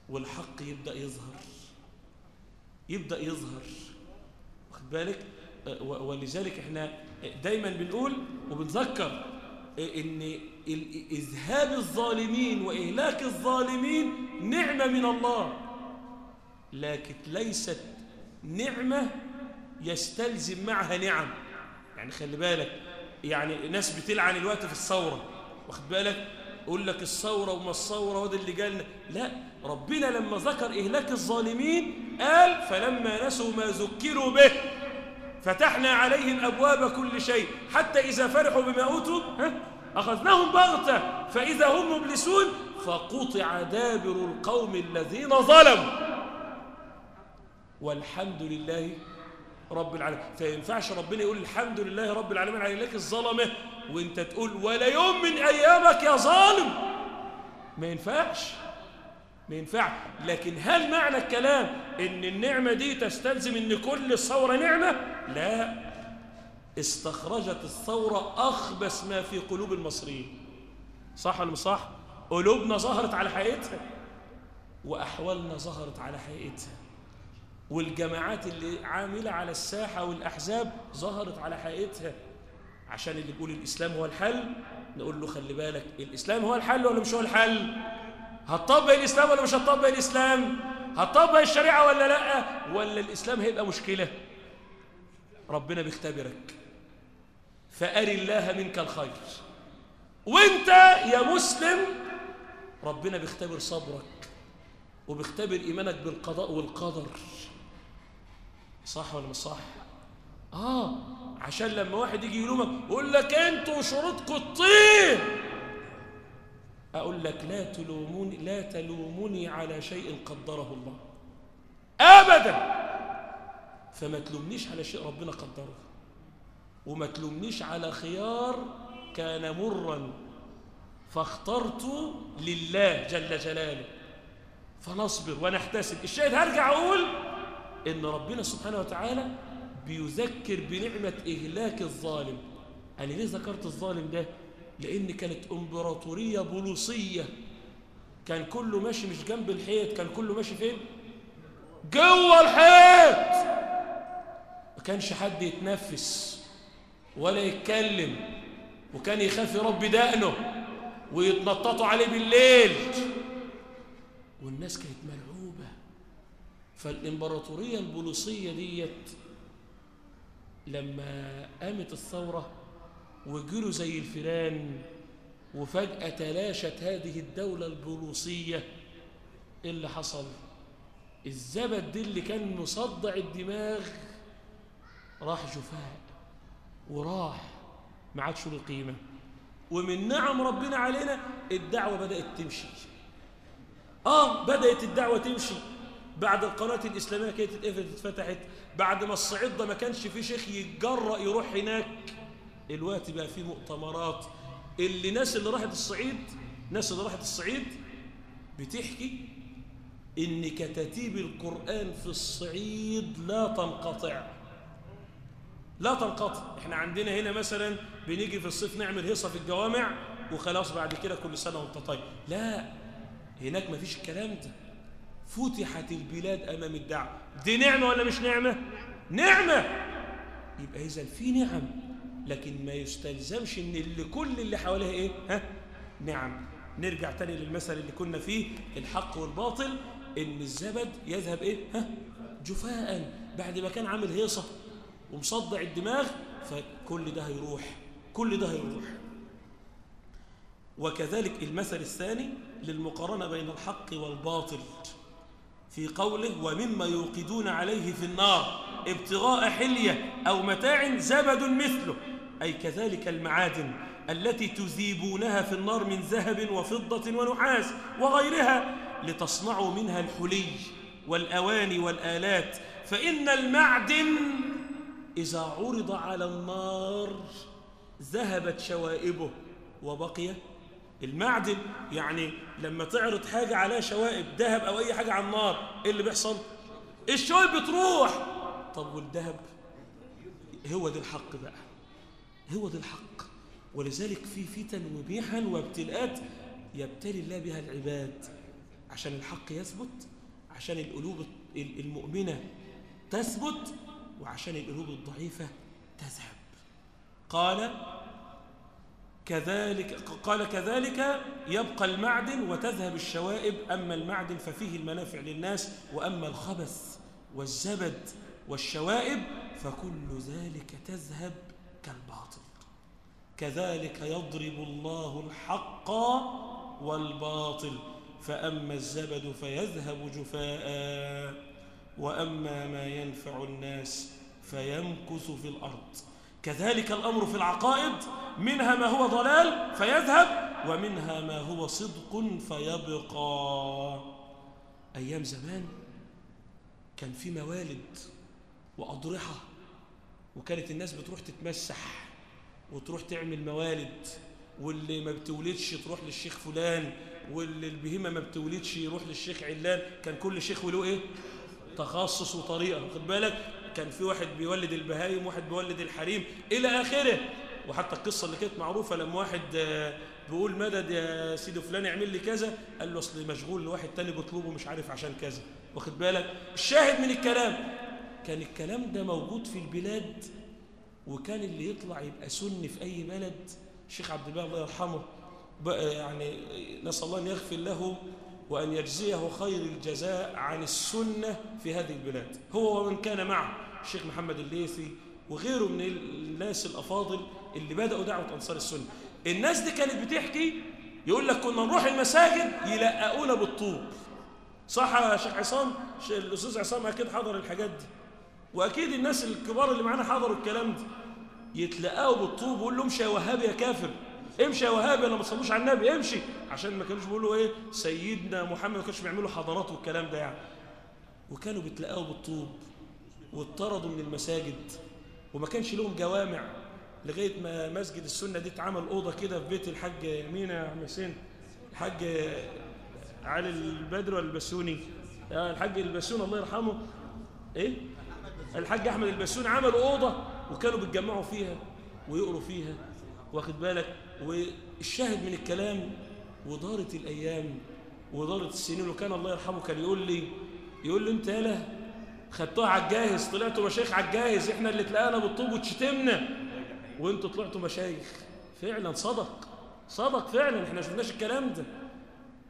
والحق يبدأ يظهر. يبدأ يظهر. واخد بالك؟ أه، ولذلك إحنا دايما بنقول وبنذكر إن ال- إذهاب الظالمين وإهلاك الظالمين نعمة من الله. لكن ليست نعمة يستلزم معها نعم. يعني خلي بالك يعني ناس بتلعن الوقت في الثورة. واخد بالك؟ يقول لك الثورة وما الثورة وده اللي جالنا لا ربنا لما ذكر إهلاك الظالمين قال فلما نسوا ما ذكروا به فتحنا عليهم أبواب كل شيء. حتى إذا فرحوا بما أوتوا أخذناهم بغتة. فإذا هم مبلسون فقطع دابر القوم الذين ظلموا. والحمد لله رب العالمين. فينفعش ربنا يقول الحمد لله رب العالمين على لك الظلمة وانت تقول ولا يوم من أيامك يا ظالم. ما ينفعش ما ينفعش. لكن هل معنى الكلام إن النعمة دي تستلزم إن كل الثورة نعمة؟ لا. استخرجت الثورة أخبث ما في قلوب المصريين. صح ولا صح؟ قلوبنا ظهرت على حقيقتها وأحوالنا ظهرت على حقيقتها. والجماعات اللي عاملة على الساحة والأحزاب ظهرت على حقيقتها. عشان اللي بيقول الإسلام هو الحل نقول له خلي بالك الإسلام هو الحل ولا مش هو الحل؟ هتطبق الإسلام ولا مش هتطبق الإسلام؟ هتطبق الشريعة ولا لأ؟ ولا الإسلام هيبقى مشكلة؟ ربنا بيختبرك. فأري الله منك الخير. وانت يا مسلم ربنا بيختبر صبرك وبيختبر إيمانك بالقضاء والقدر. صح ولا مش صح؟ آه عشان لما واحد يجي يلومك يقول لك أنتوا شروطكم الطين أقول لك لا تلوموني لا تلوموني على شيء قدره الله. أبدا. فما تلومنيش على شيء ربنا قدره. وما تلومنيش على خيار كان مرا فاخترت لله جل جلاله. فنصبر ونحتسب. الشاهد هرجع أقول إن ربنا سبحانه وتعالى بيذكر بنعمة إهلاك الظالم. أنا ليه ذكرت الظالم ده؟ لأن كانت إمبراطورية بوليسية. كان كله ماشي مش جنب الحيط كان كله ماشي فين؟ جوه الحيط. ما كانش حد يتنفس ولا يتكلم وكان يخاف يربي دقنه ويتنططوا عليه بالليل. والناس كانت ملعوبة فالإمبراطورية البوليسية ديت لما قامت الثورة وجروا زي الفيران وفجأة تلاشت هذه الدولة البوليسية إيه اللي حصل؟ الزبد دي اللي كان مصدع الدماغ راح جفاء وراح ما عادش له قيمة. ومن نعم ربنا علينا الدعوة بدأت تمشي. آه بدأت الدعوة تمشي. بعد القناة الإسلامية كانت اتفتحت بعد ما الصعيد ما كانش فيه شيخ يتجرأ يروح هناك. الوقت بقى فيه مؤتمرات. اللي ناس اللي راحت الصعيد ناس اللي راحت الصعيد بتحكي إن كتاتيب القرآن في الصعيد لا تنقطع. لا تنقطع. إحنا عندنا هنا مثلا بنيجي في الصيف نعمل هيصة في الجوامع وخلاص بعد كده كل سنة وأنت طيب. لا هناك ما فيش الكلام ده. فتحت البلاد أمام الدعوة دي نعمة ولا مش نعمة؟ نعمة. يبقى إذا في نعم لكن ما يستلزمش إن اللي كل اللي حواليها إيه؟ ها؟ نعم. نرجع تاني للمثل اللي كنا فيه الحق والباطل إن الزبد يذهب إيه؟ ها؟ جفاء. بعد ما كان عامل هيصة ومصدع الدماغ فكل ده هيروح. كل ده هيروح. وكذلك المثل الثاني للمقارنة بين الحق والباطل. في قوله ومما يوقدون عليه في النار ابتغاء حلية أو متاع زبد مثله أي كذلك المعادن التي تذيبونها في النار من ذهب وفضة ونحاس وغيرها لتصنعوا منها الحلي والأواني والآلات فإن المعدن إذا عرض على النار ذهبت شوائبه وبقي المعدن يعني لما تعرض حاجة عليها شوائب ذهب أو أي حاجة على النار إيه اللي بيحصل؟ الشوائب بتروح. طب والذهب؟ هو ده الحق بقى. هو ده الحق. ولذلك في فتن ومحن وابتلاءات يبتلي الله بها العباد. عشان الحق يثبت عشان القلوب المؤمنة تثبت وعشان القلوب الضعيفة تذهب. قال كذلك قال كذلك يبقى المعدن وتذهب الشوائب أما المعدن ففيه المنافع للناس وأما الخبث والزبد والشوائب فكل ذلك تذهب كالباطل. كذلك يضرب الله الحق والباطل فأما الزبد فيذهب جفاء وأما ما ينفع الناس فيمكث في الأرض. كذلك الأمر في العقائد منها ما هو ضلال فيذهب ومنها ما هو صدق فيبقى. أيام زمان كان في موالد وأضرحة وكانت الناس بتروح تتمسح وتروح تعمل موالد واللي ما بتولدش تروح للشيخ فلان واللي البهيمة ما بتولدش يروح للشيخ علان كان كل شيخ وله إيه؟ تخصص وطريقة خد بالك؟ كان في واحد بيولد البهايم واحد بيولد الحريم إلى آخره. وحتى القصة اللي كانت معروفة لما واحد بيقول مدد يا سيدي فلان اعمل لي كذا؟ قال له أصل مشغول لواحد تاني بيطلبه مش عارف عشان كذا. واخد بالك؟ الشاهد من الكلام. كان الكلام ده موجود في البلاد وكان اللي يطلع يبقى سني في أي بلد. الشيخ عبد الله الله يرحمه يعني نسأل الله أن يغفر له وأن يجزيه خير الجزاء عن السنة في هذه البلاد. هو ومن كان معه. الشيخ محمد الليثي وغيره من الناس الأفاضل اللي بدأوا دعوة أنصار السنة. الناس دي كانت بتحكي يقول لك كنا نروح المساجد يلققونا بالطوب. صح يا شيخ عصام؟ الأستاذ عصام أكيد حضر الحاجات دي. وأكيد الناس الكبار اللي معانا حضروا الكلام ده يتلقاوا بالطوب ويقول له امشي يا وهابي يا كافر. امشي يا وهابي أنا ما تصلوش على النبي امشي. عشان ما كانوش بيقولوا إيه سيدنا محمد ما كانوش بيعملوا حضارات والكلام ده يعني. وكانوا بيتلقاوا بالطوب. واتطردوا من المساجد وما كانش لهم جوامع لغاية ما مسجد السنة دي اتعمل أوضة كده في بيت الحاج مين يا حسين الحاج علي البدر ولا البسوني الحاج البسوني الله يرحمه. إيه؟ الحاج أحمد البسوني عملوا أوضة وكانوا بيتجمعوا فيها ويقروا فيها واخد بالك؟ والشاهد من الكلام ودارت الأيام ودارت السنين وكان الله يرحمه كان يقول لي يقول لي أنت يالا خدتوها على الجاهز طلعتوا مشايخ على الجاهز إحنا اللي تلاقانا بالطوب وتشتمنا وأنتوا طلعتوا مشايخ. فعلا صدق صدق فعلا إحنا شفناش الكلام ده.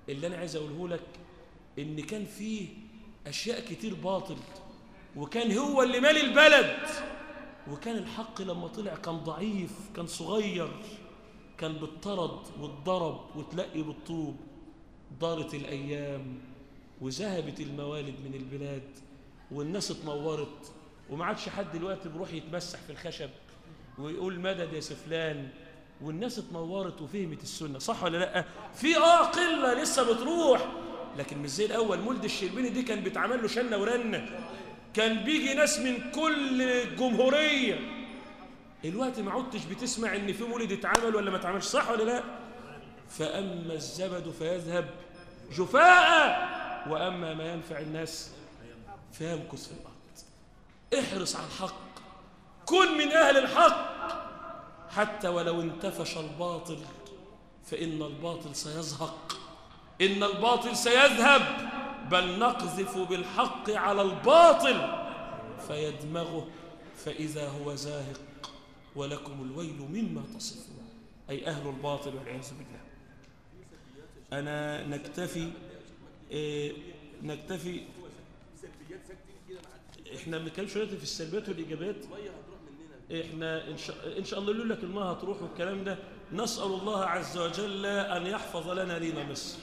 اللي أنا عايز أقوله لك إن كان فيه أشياء كتير باطل وكان هو اللي مالي البلد. وكان الحق لما طلع كان ضعيف كان صغير كان بالطرد والضرب وتلقي بالطوب. دارت الأيام وذهبت الموالد من البلاد. والناس اتنورت وما عادش حد دلوقتي بيروح يتمسح في الخشب ويقول مدد يا سفلان. والناس اتنورت وفهمت السنة صح ولا لأ؟ في آه قلة لسه بتروح لكن مش زي الأول. مولد الشربيني دي كان بيتعمل له شنة ورنة. كان بيجي ناس من كل الجمهورية الوقت ما عدتش بتسمع إن في مولد اتعمل ولا ما اتعملش صح ولا لأ؟ فأما الزبد فيذهب جفاء وأما ما ينفع الناس فيمكث في الأرض. احرص على الحق. كن من أهل الحق. حتى ولو انتفش الباطل فإن الباطل سيزهق. إن الباطل سيذهب. بل نقذف بالحق على الباطل فيدمغه. فإذا هو زاهق ولكم الويل مما تصفون. أي أهل الباطل والعياذ بالله. أنا نكتفي إيه نكتفي إحنا بنتكلم شوية في السلبيات والإيجابيات. إحنا إن شاء, إن شاء الله يقول لك الماء هتروح والكلام ده. نسأل الله عز وجل أن يحفظ لنا لينا مصر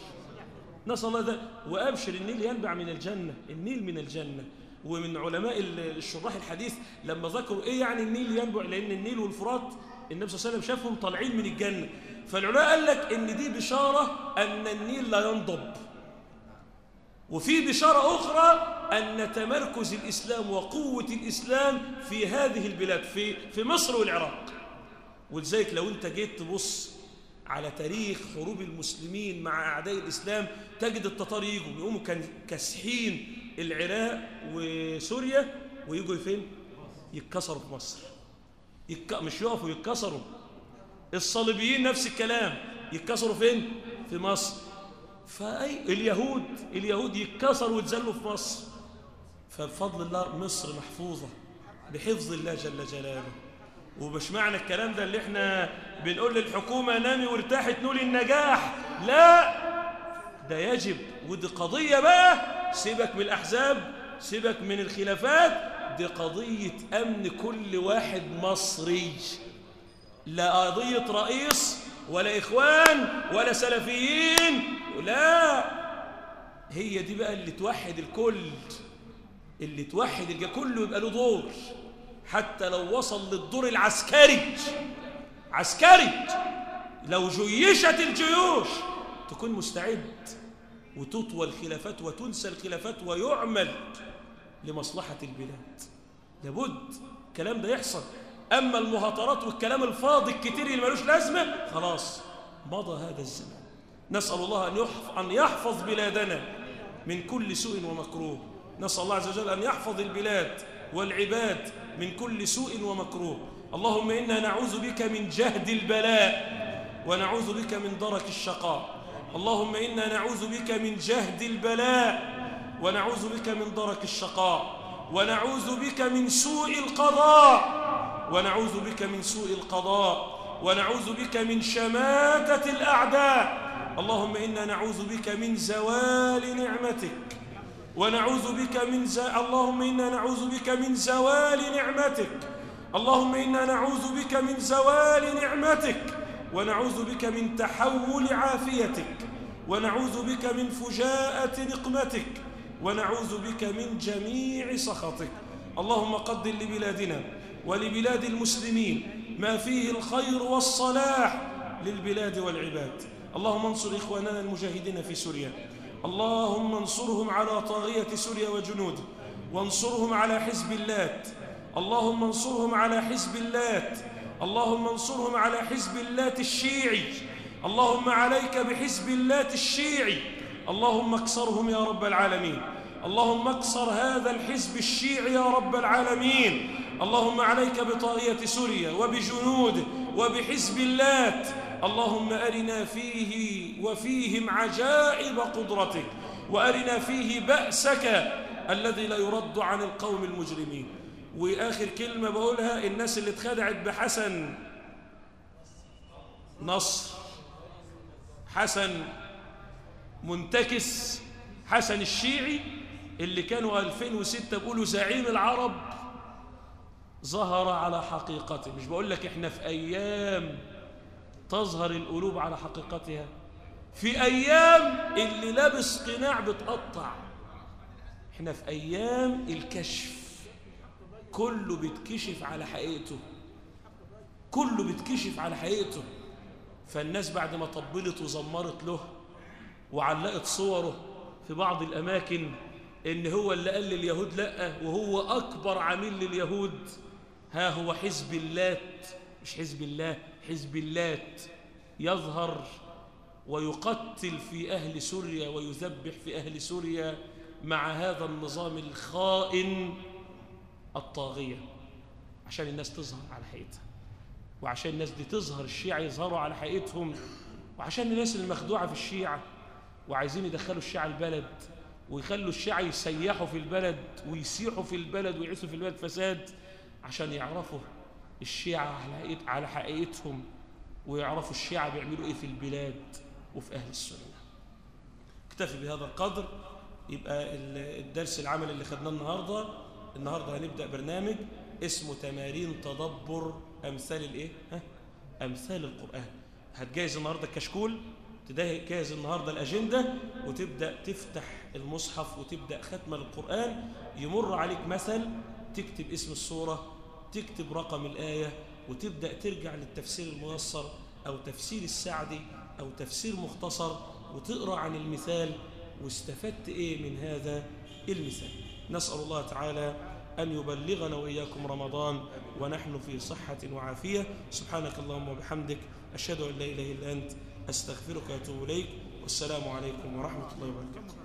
نسأل الله ده وأبشر النيل ينبع من الجنة النيل من الجنة. ومن علماء ال- الشراح الحديث لما ذكروا إيه يعني النيل ينبع؟ لأن النيل والفرات النبي صلى الله عليه وسلم شافهم طالعين من الجنة. فالعلماء قال لك إن دي بشارة أن النيل لا ينضب. وفي بشارة أخرى أن تمركز الإسلام وقوة الإسلام في هذه البلاد في, في مصر والعراق. ولذلك لو أنت جيت تبص على تاريخ حروب المسلمين مع أعداء الإسلام تجد التتار يجوا يقوموا كاسحين العراق وسوريا ويجوا فين؟ يتكسروا في مصر. يك... مش يقفوا يتكسروا. الصليبيين نفس الكلام. يتكسروا فين؟ في مصر. فأي اليهود اليهود يتكسروا ويتذلوا في مصر. فبفضل الله مصر محفوظة بحفظ الله جل جلاله. ومش معنى الكلام ده اللي إحنا بنقول للحكومة نامي وارتاحي تنولي النجاح. لا ده يجب. ودي قضية بقى سيبك من الأحزاب سيبك من الخلافات. دي قضية أمن كل واحد مصري. لا قضية رئيس ولا إخوان ولا سلفيين هي دي بقى اللي توحد الكل اللي توحد الج- كله يبقى له دور. حتى لو وصل للدور العسكري عسكري لو جيشت الجيوش تكون مستعد وتطوى الخلافات وتنسى الخلافات ويعمل لمصلحة البلاد. لابد الكلام ده يحصل. أما المهاترات والكلام الفاضي الكتير اللي ملوش لازمة خلاص مضى هذا الزمان نسأل الله أن يحفظ بلادنا. من كل سوء ومكروه. نسأل الله عز وجل أن يحفظ البلاد والعباد من كل سوء ومكروه. اللهم إنا نعوذ بك من جهد البلاء ونعوذ بك من درك الشقاء. اللهم إنا نعوذ بك من جهد البلاء ونعوذ بك من درك الشقاء. ونعوذ بك من سوء القضاء. ونعوذ بك من سوء القضاء. ونعوذ بك من شماتة الأعداء. اللهم إنا نعوذ بك من زوال نعمتك. ونعوذ بك من ز... اللهم إنا نعوذ بك من زوال نعمتك. اللهم إنا نعوذ بك من زوال نعمتك. ونعوذ بك من تحول عافيتك. ونعوذ بك من فجاءة نقمتك. ونعوذ بك من جميع سخطك. اللهم قدر لبلادنا ولبلاد المسلمين ما فيه الخير والصلاح للبلاد والعباد. اللهم انصر إخواننا المجاهدين في سوريا. اللهم انصرهم على طاغية سوريا وجنوده وانصرهم على حزب اللات. اللهم انصرهم على حزب اللات. اللهم انصرهم على حزب اللات الشيعي. اللهم عليك بحزب اللات الشيعي. اللهم اكسرهم يا رب العالمين. اللهم اكسر هذا الحزب الشيعي يا رب العالمين. اللهم عليك بطاغية سوريا وبجنوده وبحزب اللات. اللهم أرنا فيه وفيهم عجائب قدرتك وأرنا فيه بأسك الذي لا يرد عن القوم المجرمين. وآخر كلمة بقولها الناس اللي اتخدعت بحسن نصر حسن منتكس حسن الشيعي اللي كانوا 2006 بيقولوا زعيم العرب ظهر على حقيقته. مش بقول لك إحنا في أيام تظهر القلوب على حقيقتها. في أيام اللي لابس قناع بتقطع. إحنا في أيام الكشف. كله بيتكشف على حقيقته. كله بيتكشف على حقيقته. فالناس بعد ما طبلت وزمرت له وعلقت صوره في بعض الأماكن إن هو اللي قال لليهود لأ وهو أكبر عميل لليهود. ها هو حزب اللات مش حزب الله. حزب اللات يظهر ويقتل في أهل سوريا ويذبح في أهل سوريا مع هذا النظام الخائن الطاغية. عشان الناس تظهر على حقيقتها وعشان الناس دي تظهر الشيعة يظهروا على حقيقتهم وعشان الناس المخدوعة في الشيعة وعايزين يدخلوا الشيعة البلد ويخلوا الشيعة يسيحوا في البلد ويسيحوا في البلد ويعيشوا في البلد فساد عشان يعرفوا الشيعة على حقيقت- على حقيقتهم ويعرفوا الشيعة بيعملوا إيه في البلاد وفي أهل السنة. اكتفي بهذا القدر. يبقى ال- الدرس العمل اللي خدناه النهاردة النهاردة هنبدأ برنامج اسمه تمارين تدبر أمثال الإيه؟ ها؟ أمثال القرآن. هتجهز النهاردة الكشكول؟ تجهز النهاردة الأجندة وتبدأ تفتح المصحف وتبدأ ختمة للقرآن يمر عليك مثل تكتب اسم السورة تكتب رقم الآية وتبدأ ترجع للتفسير الميسر أو تفسير السعدي أو تفسير مختصر وتقرأ عن المثال. واستفدت إيه من هذا؟ المثال. نسأل الله تعالى أن يبلغنا وإياكم رمضان ونحن في صحة وعافية. سبحانك اللهم وبحمدك. أشهد أن لا إله إلا أنت. أستغفرك وأتوب إليك. والسلام عليكم ورحمة الله وبركاته.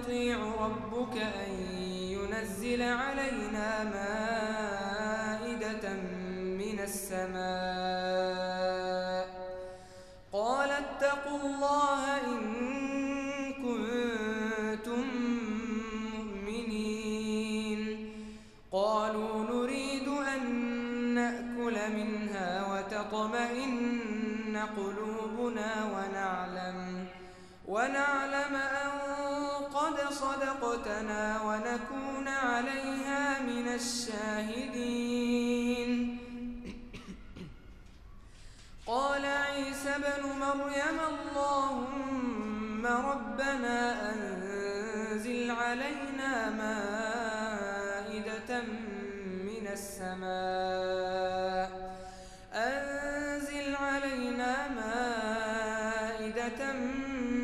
يستطيع ربك أن ينزل علينا مائدة من السماء. ابن مريم اللهم ربنا أنزل علينا مائدة من السماء. أنزل علينا مائدة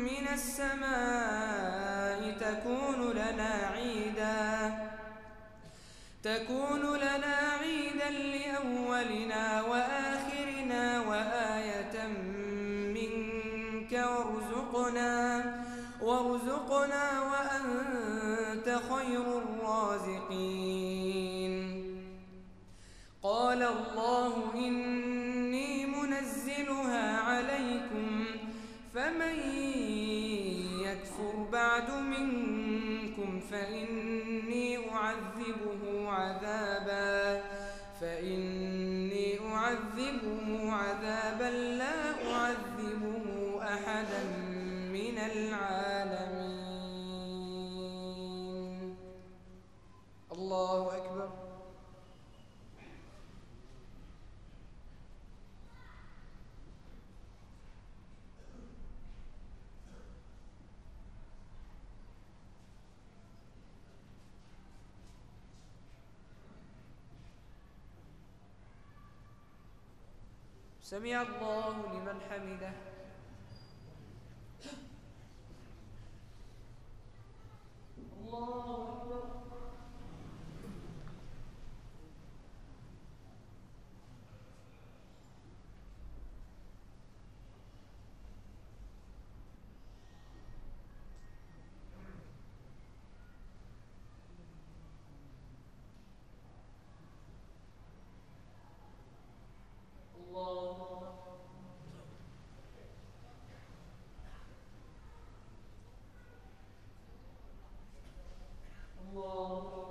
من السماء. تكون لنا عيدا. تكون وارزقنا وارزقنا وأنت خير الرازقين. قال الله إني منزلها عليكم فمن يكفر بعد منكم فإن العالمين. الله أكبر. سمع الله لمن حمده. الله أكبر الله الله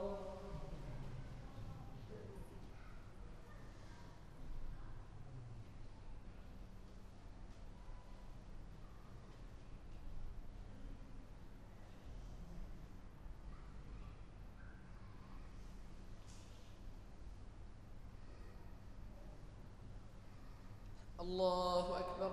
الله أكبر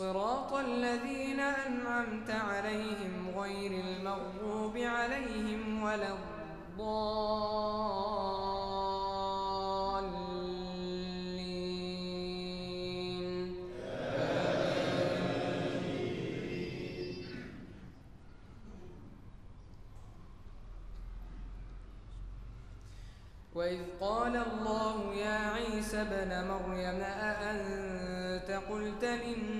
صراط الذين أنعمت عليهم غير المغضوب عليهم ولا الضالين. وإذ قال الله يا عيسى ابن مريم أأنت قلت للناس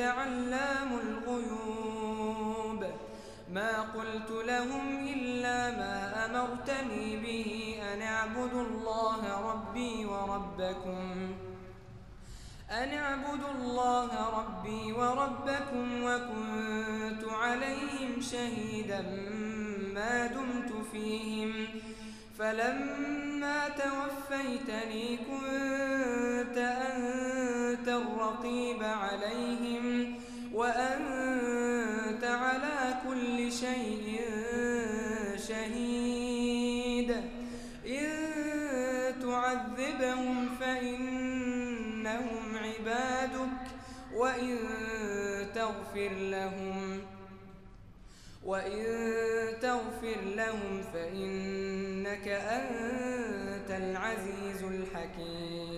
علام الغيوب. ما قلت لهم إلا ما أمرتني به أن اعبدوا الله ربي وربكم. أن اعبدوا الله ربي وربكم وكنت عليهم شهيدا ما دمت فيهم. فلما توفيتني كنت الرقيب عليهم وأنت على كل شيء شهيد. إن تعذبهم فإنهم عبادك وإن تغفر لهم وإن تغفر لهم فإنك أنت العزيز الحكيم.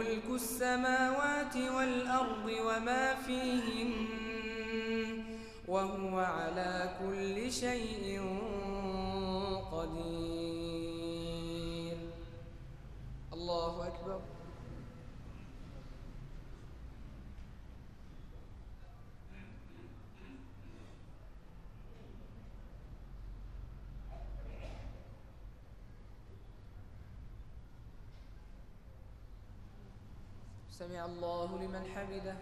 السماوات والأرض وما فيهن وهو على كل شيء قدير. الله أكبر. سمع الله لمن حمده.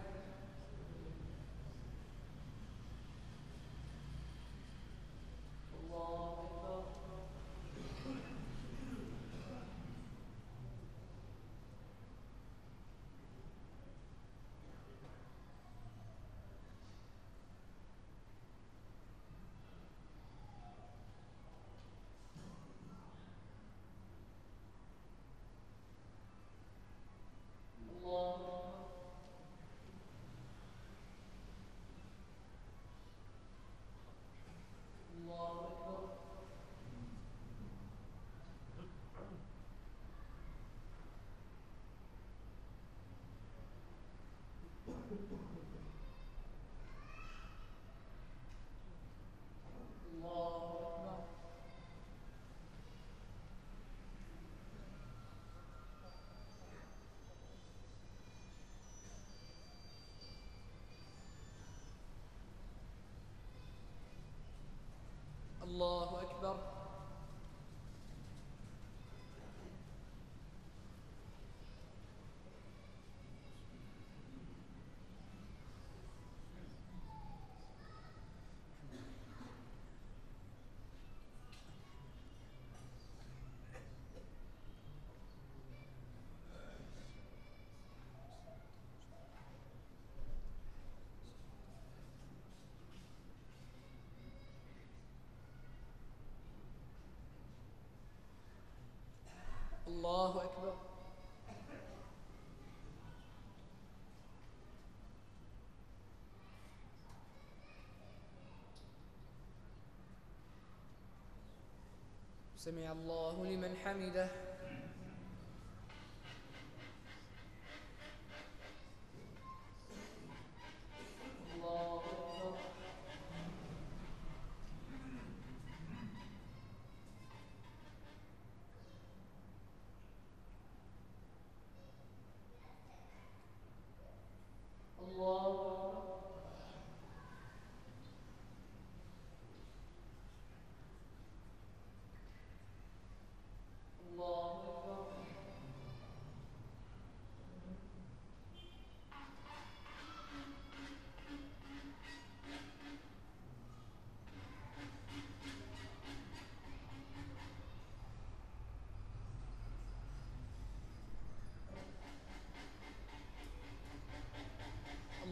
سمع الله لمن حمده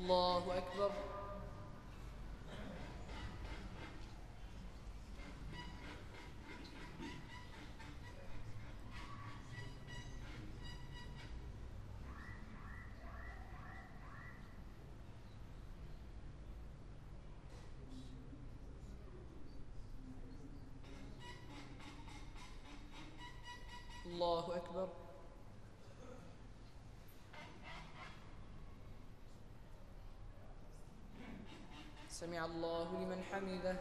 الله أكبر. سمع الله لمن حمده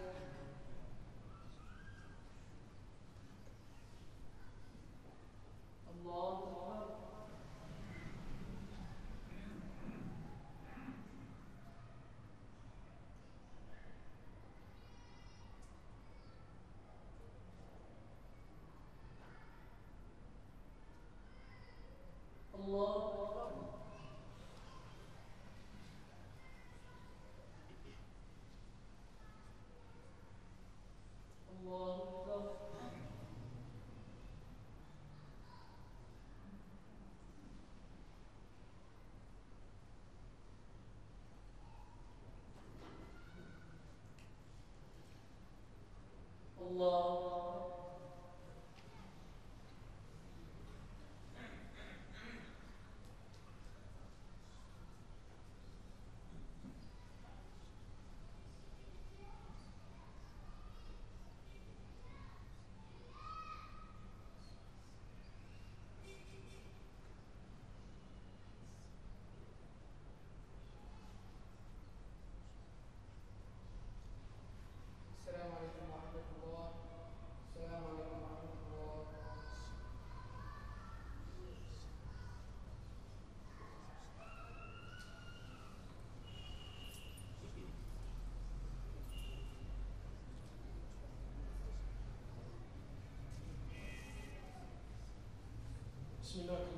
Bismillah.